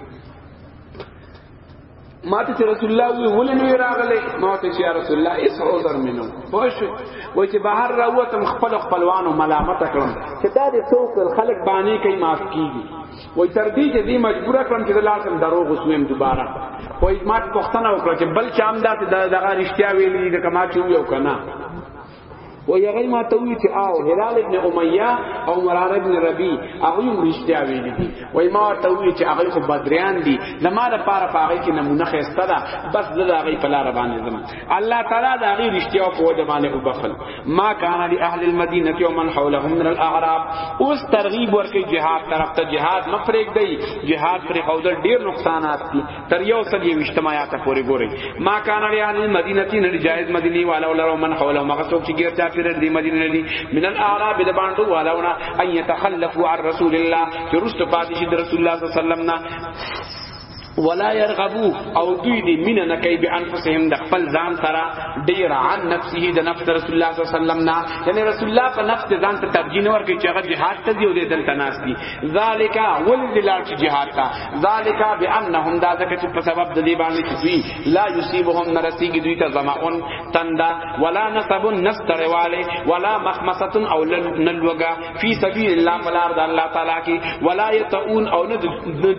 ماته چې رسول الله وی ولې نه راغله ماته چې رسول الله اس عذر منو خوش و چې بهر راوتم خپل خپلوانو ملامت کړم چې دا دې څوک خلک باندې کوي معاف کیږي و تر دې چې دې مجبور کړم چې لازم دروغ وسوم دوباره و ما پښتنه وکړه چې بل چا هم دا دغه رښتیا ویلي د کما چې یو کنه و یغی ما ته وی چې او هلال ابن امیہ او مرار ابن ربی هغه هم رښتیا ویل دي وای ما ته وی چې هغه خو بدریان دي زما د پاره پاره کې نمونه خسته ده بس زه د هغه په لار باندې زما الله تعالی د هغه رښتیا په وجه باندې وبخل ما کان لی اهل المدینه او من حولهم من الاعراب اوس ترغیب ورکه جهاد طرف ته جهاد مفرق دی جهاد پر قودل ډیر نقصانات دي تر یو سل یوشتم آیات پورې ګوري ما کان علی اهل المدینه نه جایز مدینی والا ولا من حوله مغه څوک چې ګرځا پیر دی مدینه دی من الاعراب د باندې والاونه ان يتخلفوا عن رسول الله چې رسول پاتې شي رسول الله صلی الله علیه وسلم نه ولا يرغبو او دوی دی مین نه کوي به انفسهم د خپل ځان سره ډیر عن نفسه د نفس رسول الله صلی الله علیه وسلم نه یعنی رسول الله په نفس ځان ته ترجیح نه ورکړي چې هغه جهاد ته دی او د دلته ناس دي ذالک ولد لا چې جهاد تا ذالک بانهم دا ځکه چې په سبب د دې باندې چې دوی لا یصيبهم نرسیږي دوی ته زماون تندا ولا نسب نسترواله ولا مخمسه او نلوګه فی سبیل الله فلار د الله تعالی کې ولا یتعون او نه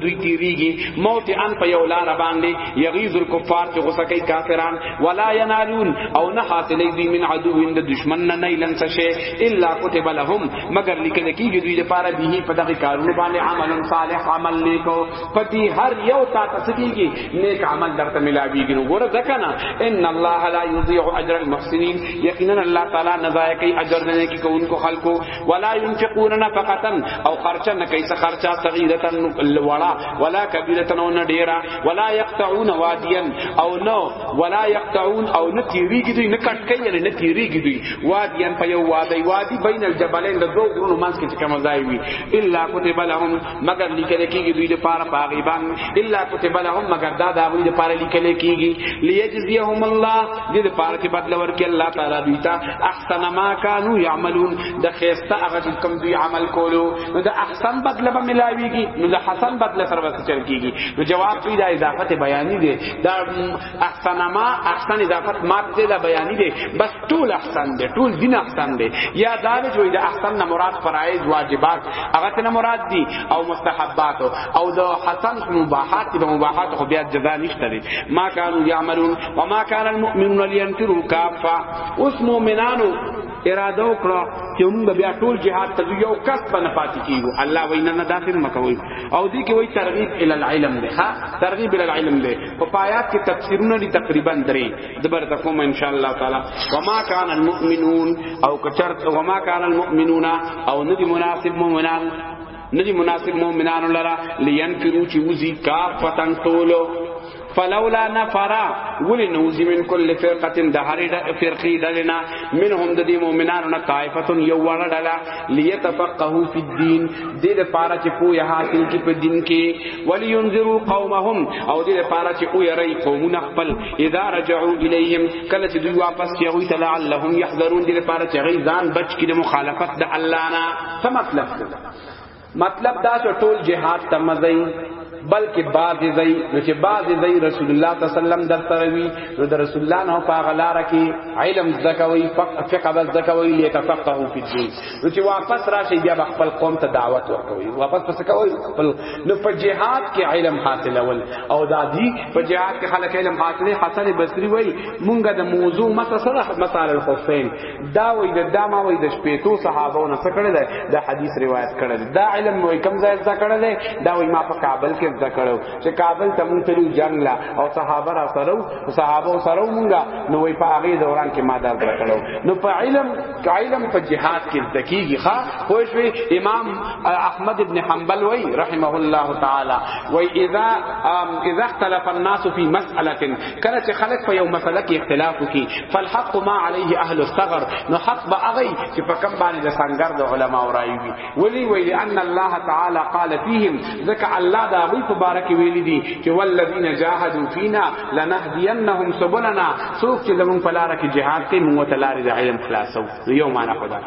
دوی تیریږي موت ان په یو لار باندې یغیظ الکفار چې غوسه کوي کافران ولا ینالون او نه حاصلې دوی من عدو د دشمن نه نه لنڅ شي الا كتب لهم مگر لیکل کیږي دوی لپاره به په دغه کارونو باندې عمل صالح عمل لیکو پتی هر یو تا تسکیږي نیک عمل درته ملاویږي نو ګوره ځکه نه ان الله لا یضيع اجر المحسنین یقینا الله تعالی نه ضایع کوي اجر نه کی کوونکو خلقو ولا ينفقون نفقه او خرچه نه کوي خرچه صغیرتا ولا ولا کبیرتا نو نه ډیرا ولا یقطعون وادیا او نو ولا یقطعون او نه تیریږي دوی نه کټ کوي نه تیریږي دوی وادیان په یو وادی وادی بین الجبلین د دوه غرونو منځ کې کوم ځای وي الا کتب لهم مگر لیکل کېږي دوی د پاره پاغي باندې الا کتب لهم مگر دا د دوی د پاره لیکل کېږي لیجزیهم الله دې د پاره چې بدل ورکړي الله تعالی دوی ته احسن ما كانوا يعملون د خيسته هغه چې کوم دوی عمل کولو نو د احسن بدله به ملاويږي نو د حسن بدله سره ورکړي کېږي نو جواب پیدا اضافه بیانی دی دا احسن ما احسن اضافت ما ته دا بیانی دی بس ټول احسن دی ټول دین احسن دی یا دا نه جوړ د احسن نه مراد فرایض واجبات هغه ته مراد دی او مستحبات او دا حسن مباحات به مباحات خو بیا جزا نشته دی ما کانوا یعملون وما کان المؤمنون لینفروا کافا اوس مؤمنانو اراده وکړه چې موږ بیا ټول جهاد ته یو کس باندې پاتې کیږو الله وینا نه داخل مکوي او دې کې وایي ترغیب ال العلم ده ترغیب ال العلم ده په پایات کې تفسیرونه دي تقریبا درې د برته کوم ان شاء الله تعالی وما کان المؤمنون او کچرت وما کان المؤمنون او ندی مناسب مؤمنان ندی مناسب مؤمنان لرا لینفرو چې وزي کافتن ټولو فلولا نفرا ولی نوزی من کل فرقه د هر فرقی دلنا منهم د دې مؤمنانو نه طائفه یو وړه دلا ليتفقهوا في الدين دې لپاره چې پوهه حاصل کی په دین کې ولينذروا قومهم او دې لپاره چې او یری قومونه خپل اذا رجعوا اليهم کله چې دوی واپس شي او لعلهم يحذرون دې لپاره چې غي ځان بچ کړي مخالفت د الله نه څه مطلب مطلب دا چې ټول جهاد تمزي بلکې بعض دی نو چې بعض دی رسول الله صلی الله علیه وسلم در تروي نو د رسول الله نه په غلاره کې علم زکوي فقه بس زکوي ليتفقهوا في الدين نو چې واپس راشي بیا خپل قوم ته دعوت ورکوي واپس پس کوي خپل نو په جهاد کې علم حاصلول او دادی په جهاد کې خلک علم حاصلې حسن بصری وای مونږه د موضوع مسله مسائل الخفین دا وای د دا ما وای د شپېتو صحابو نه څه کړل دا حدیث روایت کړل دا علم وای کم ځای ځا کړل دا وای ما په کابل کې ځا کړو چې کابل ته مونږ تلو جنگ لا او صحابه را سره صحابه سره مونږه نو وای په هغه دوران کې ما دا ځا کړو نو په علم علم په جهاد کې دکیږي ښا خو شوی امام احمد ابن حنبل وای رحمه الله تعالی وای اذا اذا اختلف الناس في مساله کله چې خلک په یو مسله کې اختلاف وکړي فالحق ما عليه اهل الثغر نو حق به هغه چې په کم باندې د سنگر د علما او راي وي ولي ویل ان الله تعالی قال فيهم ذکا الله دا وی په بارک ویل دي چې والذین جاهدوا فينا لنهدينهم سبلنا سوق چې زمون په لار کې جهاد کوي موږ ته لارې د علم خلاصو یو معنا خدا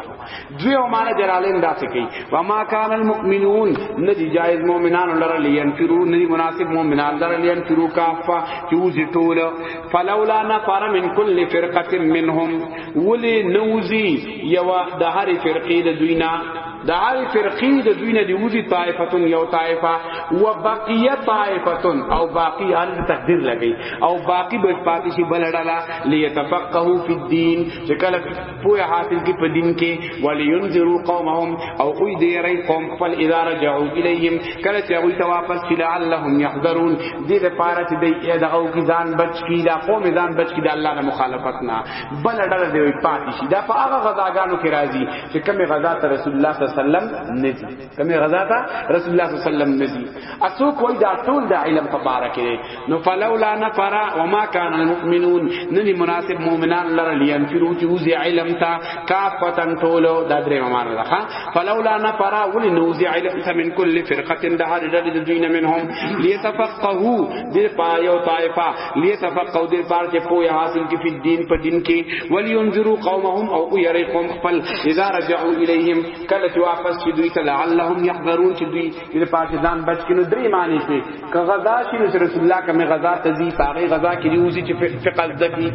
دوی او معنی جلالین داسې کوي وما کان المؤمنون ندی جایز مؤمنان لره لینفرو ندی مناسب مؤمنان لره لینفرو کافا چوزی ټول فلولا نفر من کل فرقه منهم ولی نوزی یوا د هر فرقې د دوی نه د هر فرقې د دوی نه دی وزي طائفتون یو طائفه و بقیه طائفتون او باقی هر تقدیر لګی او باقی به پاتې شي بلړلا ليتفقهوا فی الدین چې کله پوی حاصل کی په دین کې ولینذروا قومهم او اوی دی ری قوم خپل اداره جاو الیهم کله چې اوی ته واپس شي لعلهم یحذرون دې لپاره چې دې دغه کی ځان بچ کی دا قوم ځان بچ کی د الله نه مخالفت نه بل ډله دی پاتې شي دا په هغه غزاګانو کې راځي چې کومه غزا ته رسول الله صلی الله علیه وسلم نه سمې غزا ته رسول الله صلی الله علیه وسلم نزي اسو کوئی دا ټول د علم په باره کې نو فلولا نفر وما كان المؤمنون ندي مناسب مؤمنان لره لیم فرو چې وزي علم تا کافتن ټول دا درې معنی ده فلولا نفر ولي نوزي علم تا من كل فرقه د هر ډلې د دین منهم ليتفقهوا د پایو طائفه ليتفقهوا د پار چې پوهه حاصل کی په دین په دین کې ولي انذروا قومهم او يرقوم خپل اذا رجعوا اليهم کله چې واپس شي دوی ته لعلهم يحذرون چې دوی د پاکستان بچ کینو درې معنی شي که غزا شي نو رسول الله کوم غزا ته ځي پاغه غزا کې دی اوسې چې فقه زده کی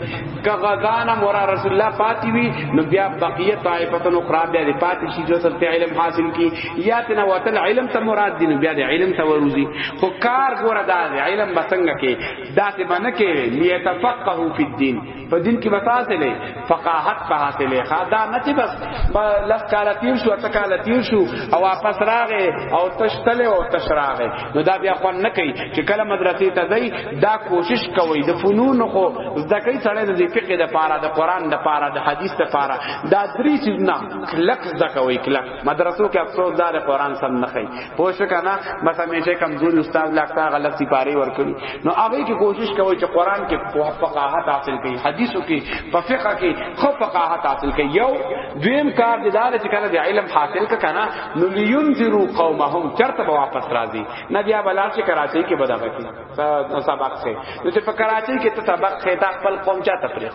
که غزا نه مور رسول الله پاتې وي نو بیا بقیه طائفتن اخرى بیا د پاتې شي جو سره علم حاصل کی یا تن وتل علم ته مراد دین بیا د علم ته وروزي خو کار ګوره دا علم بسنګ کې داسې باندې کې لیتفقهوا فی الدین په دین کې بس حاصلې فقاهت په حاصلې ښا دا نه چې بس لس کال تیر شو اته کال تیر شو او واپس راغې او تشتل او تشراغې نو دا بیا خو نه کوي چې کله مدرسې ته ځي دا کوشش کوي د فنون خو زده کوي سړی د فقه د پاره د قران د پاره د حدیث د پاره دا درې چیزونه کلک زده کوي کلک مدرسو کې افسوس دار قرآن سم نه خي پوښ کنه بس همیشه کمزوري استاد لاکتا غلط سپاری ورکړي نو هغه کې کوشش کوي چې قرآن کې فقاهت حاصل کړي حدیثو کې په فقہ کې خو فقاهت حاصل کړي یو دویم کار دی دار چې کله د علم حاصل ک کنه نو لینذرو قومهم چرته به واپس راځي نه بیا بلار چې کراچۍ کې بدابه کې سبق سه نو چې په کراچۍ کې ته سبق خې تا خپل قوم چا تفریح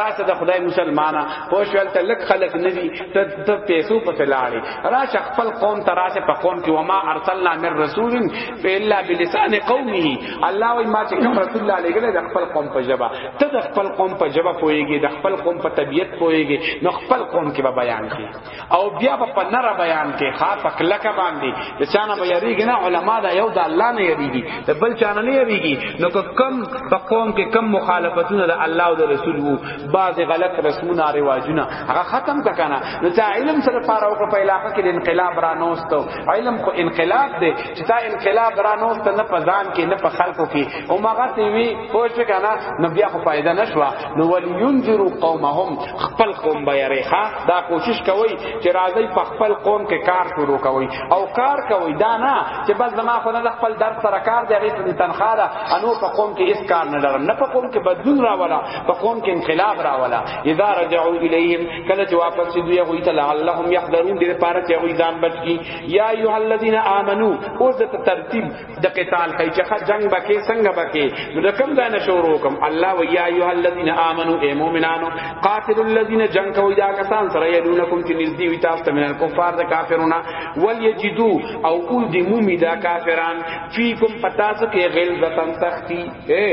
راشه د خدای مسلمانا پوښول ته لک خلق ندی ته ته پیسو په تلاړي راشه خپل قوم ته راشه په قوم کې وما ارسلنا من رسول الا بلسان قومه الله وای ما چې کوم رسول الله لګل د خپل قوم په جبا ته د خپل قوم په جبا پويږي د خپل قوم په طبيعت پويږي نو خپل قوم کې به بیان کړي او بیا په نر بیان کې ښا په کلکه باندې د چانه به یریږي نه علما دا یو د الله نه یریږي د بل چانه نه یریږي نو کم په قوم کې کم مخالفتونه د الله او د رسول وو بعض غلط رسمونه رواجونه هغه ختم ککنه نو تا علم سره پاره او په علاقه کې د انقلاب را نوستو علم خو انقلاب دی چې تا انقلاب را نوست نه په ځان کې نه په خلکو کې او ماغه تی وی پوه شو کنه نو بیا خو فائدہ نشوا نو ولینذروا قومهم خپل قوم به یریخه دا کوشش کوي چې راځي په خپل قوم کې کار شروع کوي او کار کوي دا نه چې بس زما خو نه خپل در سره کار دی هغه ته تنخواه ده انو په قوم کې اس کار نه لرم نه په قوم کې بدلون راولا په قوم کې انقلاب راولا اذا رجعوا الیهم کله چې واپس شي دوی هغه ته لعلهم يحذرون دې لپاره چې هغه ځان بچي یا ایه الذین آمنو اوس د ترتیب د قتال کوي چې جنگ بکې څنګه بکې نو د کوم ځای نه شروع کوم الله و یا ایه الذین آمنو ای مؤمنانو قاتلوا الذین جنگ کوي دا کسان سره یلونکم چې نږدې وي تاسو ته من کفار د کافرونه ول یجدو او اول دی مومی دا کافران فیکم پتا سو کې غلظتن سختی اے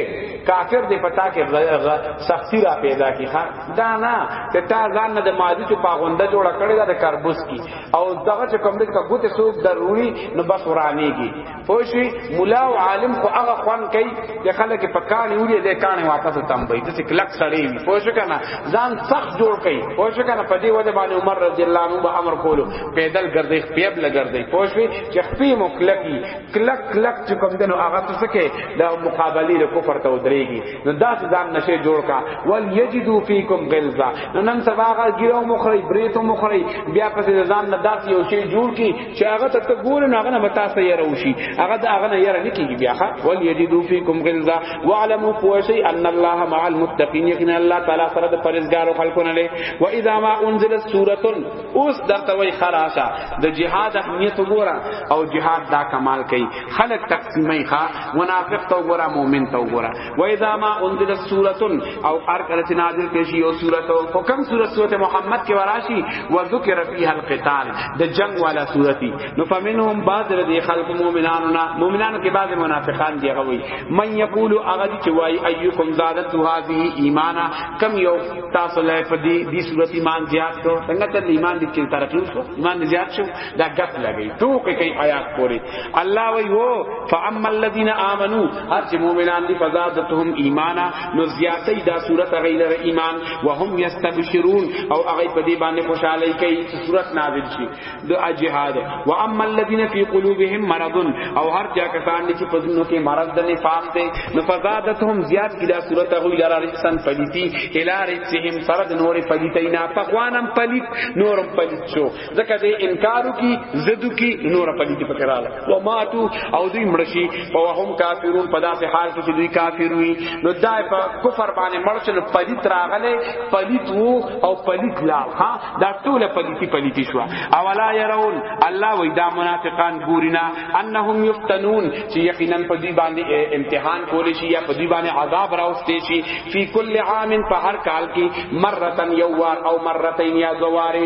کافر دې پتا کې سختی را پیدا کی ها دا نه ته تا ځان نه د ماضی چې پاغونده جوړه کړی دا د کربوس کی او دغه چې کوم دې کګوت سوق ضروري نو بس ورانيږي پوښي مولا او عالم خو هغه خوان کوي چې خلک په کان یولې دې کان واپس تمبي چې کلک سړی وي پوښ کنه ځان سخت جوړ کوي پوښ کنه په دې وجه باندې عمر رضی الله عنه به امر کولو پیدل ګرځي پیب لګرځي پوښي چې خپې مکلکی کلک کلک چې کوم دې نو هغه څه کې د مقابله له کفر ته ودرېږي نو داس ځان نشه جوړ کا ول یجدو فیکم غلظه نو نن سبا هغه ګیرو مخری بریتو مخری بیا پس ځان نه داس یو شی جوړ کی چې هغه ته ګور نه هغه متا سه یره وشي هغه دا هغه نه یره نکیږي بیا ښا ول یجدو فیکم غلظه واعلموا فوشی ان الله مع المتقین یقینا الله تعالی سره د پرهیزګارو خلقونه له و اذا ما انزلت سوره اوس درته وای خراشه د جهاد اهمیت وګوره او جهاد دا کمال کوي خلق تقسیمای ښا منافق تو وګوره مؤمن تو وګوره و اذا ما انزل سوره او هر کله چې نازل کشي یو سوره او کوم سوره سوره محمد کې وراشي و ذکر فیها القتال د جنگ والا سورتی نو فمنهم بعض د خلق مؤمنانو نه مؤمنانو کې بعض منافقان دی غوي من یقول اغدی چې وای ایکم زادت هذه ایمانا کم یو تاسو لای په دې دې صورت ایمان زیات کو څنګه ته ایمان دې چې ترقی وشو ایمان دې زیات شو دا غپ لګی ټوکې کوي آیات پوری الله وی هو فاما الذين امنوا هر چې مؤمنان دي فزادتهم ایمانا نو زیاتې دا صورت غیر ایمان وهم یستبشرون او هغه په دې باندې خوشاله کوي چې صورت نازل شي د اجهاد و اما الذين في قلوبهم مرض او هر چا کسان چې په زړه کې مرض د نفاق دی نو فزادتهم زیات کیدا صورت هغه لاره رسن پلیتی الاره سهم سره د نور پلیتی نه تقوانم پلیت نورم پلیت شو ځکه دې انکارو کی زدو کی نور پلیتی پکراله و ماتو او دوی مرشی او هم کافرون په داسې حال کې چې دوی کافر وي نو دای په کفر باندې مرشل پلیت راغله پلیت وو او پلیت لا ها دا ټول پلیتی پلیتی شو اولا يرون الله وی دا منافقان ګورینا انهم یفتنون چې یقینا په دې باندې امتحان کول شي یا په دې باندې عذاب راوستي شي فی کل عام په هر کال کې مرتن یوار او مرتين یا دواره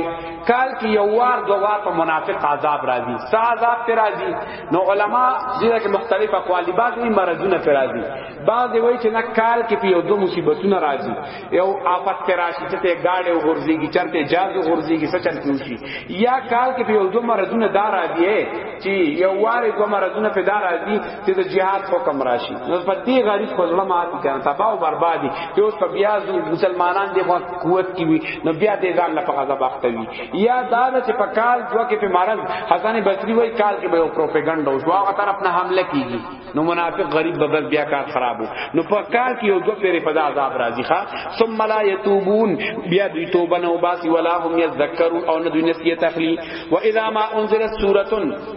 کال کې یوار دوار په منافق عذاب راځي سا عذاب پر راځي نو علما دې کې مختلف اقوال بعضی مرزونه پر راځي بعضی وایي چې نه کال کې په یو دو مصیبتونه راځي یو آفت کې راشي چې ته گاډي وغورځيږي چرته جاز وغورځيږي څه چل کیږي یا کال کې به یو دوه مرزونه دا راځي چې یو واره دوه مرزونه په دا راځي چې د جهاد حکم راشي نو په دې غریب خو ظلم آتی کنه تباہ او بربادي چې اوس په بیا مسلمانان دې خو قوت کی وي نو بیا دې ځان لپاره غضب اختوي یا دا چې په کال دوه کې په مرز حسن بصری وای کال کې به یو پروپاګاندا او شو هغه طرف نه حمله کیږي نو منافق غریب به بیا کار خرابو نو په کار کې یو دو پیری په عذاب راځي ښا ثم لا یتوبون بیا دوی توبه نه وباسي ولا هم یذکرون او نه دوی نسیه تخلی و اذا ما انزلت سوره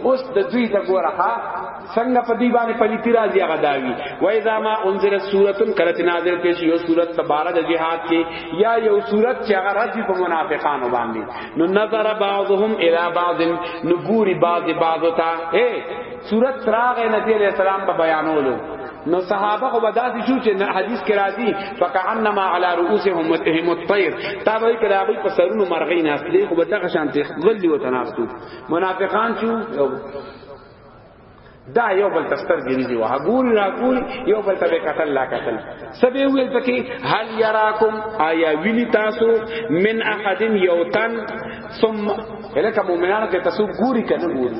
اوس د دوی د ګوره ها څنګه په دې باندې پلیتی راځي هغه داوی و اذا ما انزلت سوره کله چې نازل کې شي یو سوره تبارک د جهاد کې یا یو سوره چې هغه راځي په منافقانو باندې نو نظر بعضهم الی بعض نو ګوري بعض بعض ته اے صورت راغ نبی علیہ السلام په بیانولو نو صحابه خو بداسي شو چې حدیث کې راځي فکأنما علی رؤوسهم هم الطير تا وایي کړه هغه په سرونو مرغې ناس دي خو به دغه شان ته غلي و تناستو منافقان شو دا یو بل تستر ګریزی وه ګور را ګور یو بل ته قتل لا قتل سبه ویل پکې هل یراکم آیا ویلی تاسو من احد یوتن ثم الکه مؤمنانو کې تاسو ګوري کنه ګوري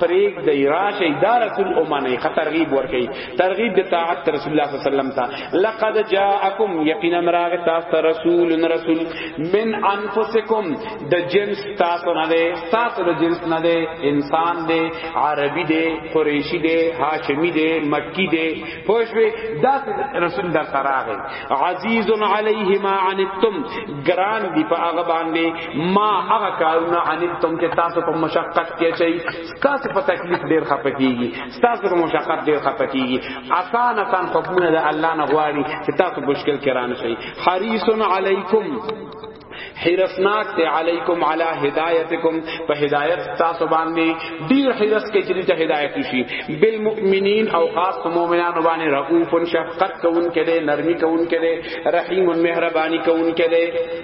پریک د راشه دا رسول او منی ترغیب ورکی ترغیب د طاعت رسول الله صلی الله علیه وسلم ته لقد جاءکم یقینا راغ تاسو رسول رسول من انفسکم د جنس تاسو نه دی تاسو د جنس نه دی انسان دی عربی دی قریشی دی هاشمی دی مکی دی پوښوی دا رسول در تراغه عزیز علیه ما عنتم گران دی په هغه باندې ما هغه کارونه انتم چې تاسو په مشقت کې چي تاسو په تکلیف ډیر خپه کیږي تاسو په مشقت ډیر خپه کیږي اسانه تن حکمونه د الله نه غواړي چې تاسو مشکل کران شي حریص علیکم حرسناک ته علیکم علی هدایتکم په هدایت تاسو باندې ډیر حرس کې چې ته هدایت شي بالمؤمنین او خاص مؤمنانو باندې رؤوف شفقت کوونکې ده نرمي کوونکې ده رحیم مهرباني کوونکې ده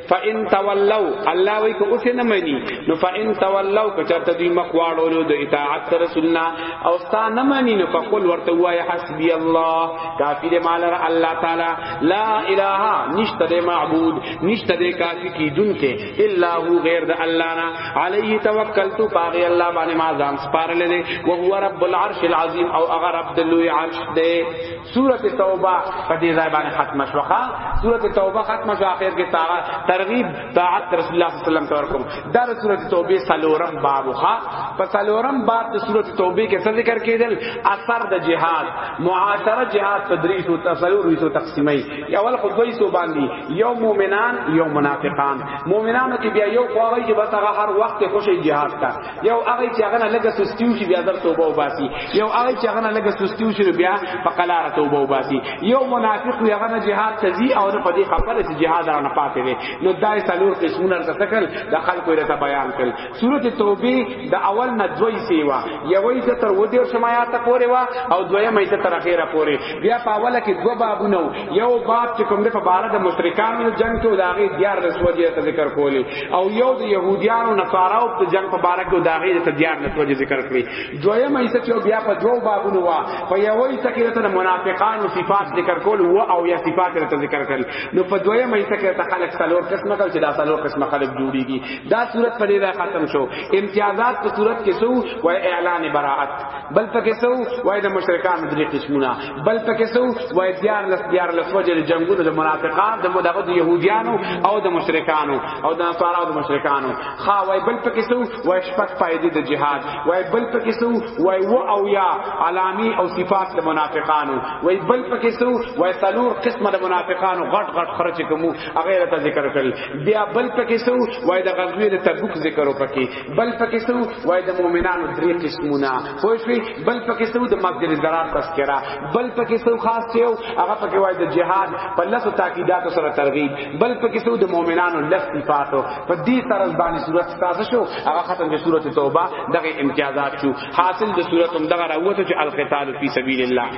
فان تولوا الله وی کو اوس نه مانی نو فان تولوا که چرته دی مخواړو د اطاعت رسولنا او ستا نه مانی نو فقل ورته وای حسبی الله کافی دې مال الله تعالی لا اله نشته دې معبود نشته دې کافی کی دن کې الا هو غیر د الله نه علیه توکلت باغی الله باندې ما ځان سپارل دې او هو رب العرش العظیم او هغه رب د لوی عرش دې سورت توبہ په دې ځای باندې ختم شوخه سورت توبہ ختم شو اخر کې تاغه ترغیب طاعت رسول الله صلی الله علیه وسلم تور کوم دا سورت توبہ سلورم باب خا په سلورم باب د سورت توبہ کې څه ذکر کېدل اثر د جهاد معاشره جهاد تدریس او تسلور او تقسیمي اول خو دوی سو باندې یو مؤمنان یو منافقان مؤمنانو کې بیا یو خواږي چې بس هغه هر وخت خوشي جهاد تا یو هغه چې هغه نه لګه سستیو شي بیا در توبه وباسي یو هغه چې هغه نه لګه سستیو شي بیا په قلاره توبه وباسي یو منافق وي هغه نه جهاد تزي او نه پدې خبره چې جهاد را نه پاتې وي نو دای سلور قسمونه را تکل د خلکو رته بیان کړ سورته توبه د اول نه دوی سیوا یوې ته تر و دې شمایا ته پورې وا او دویم یې ته تر اخیره پورې بیا په اوله کې دوه بابونه یو باب چې کوم د په بار د مشرکانو جنگ کې وداغي دیار رسول دې ذکر کولی او یو د يهوديانو نصاراو په جنگ په باره کې دا غیر ته دیار نه توجه ذکر کړی دویمه ایسه چې بیا په دوو بابونو وا په یو ایسه کې ته منافقانو صفات ذکر کول و او یا صفات ته ذکر کړل نو په دویمه ایسه کې ته خلق سلور قسمه کول چې دا سلور قسمه خلق جوړیږي دا صورت په دې ختم شو امتیازات په صورت کې سو و اعلان براءت بل پکې سو و د مشرکان درې قسمونه بل پکې سو وای دیار لس دیار لس وجه د جنگونو د منافقان د مدغه د يهوديانو او د مشرکانو او د نصارا او د مشرکانو خا وای بل پکې سو وای شپک فائدې د جهاد وای بل پکې سو وای و او یا علامی او صفات د منافقانو وای بل پکې سو وای سلور قسمه د منافقانو غټ غټ خرچ کومو هغه ته ذکر کړل بیا بل پکې سو وای د غزوه د تبوک ذکر وکړي بل پکې سو وای د مؤمنانو درې قسمونه پوه شوي بل پکې سو د مسجد ضرار تذکرہ بل پکې سو خاص یو هغه پکې وای د جهاد په لاسو تاکیدات سره ترغیب بل پکې سو د مؤمنانو لس صفاتو په دې طرز باندې صورت تاسو شو هغه ختم د سورته توبه دغه امتیازات شو حاصل د سورته دغه راوته چې القتال فی سبیل الله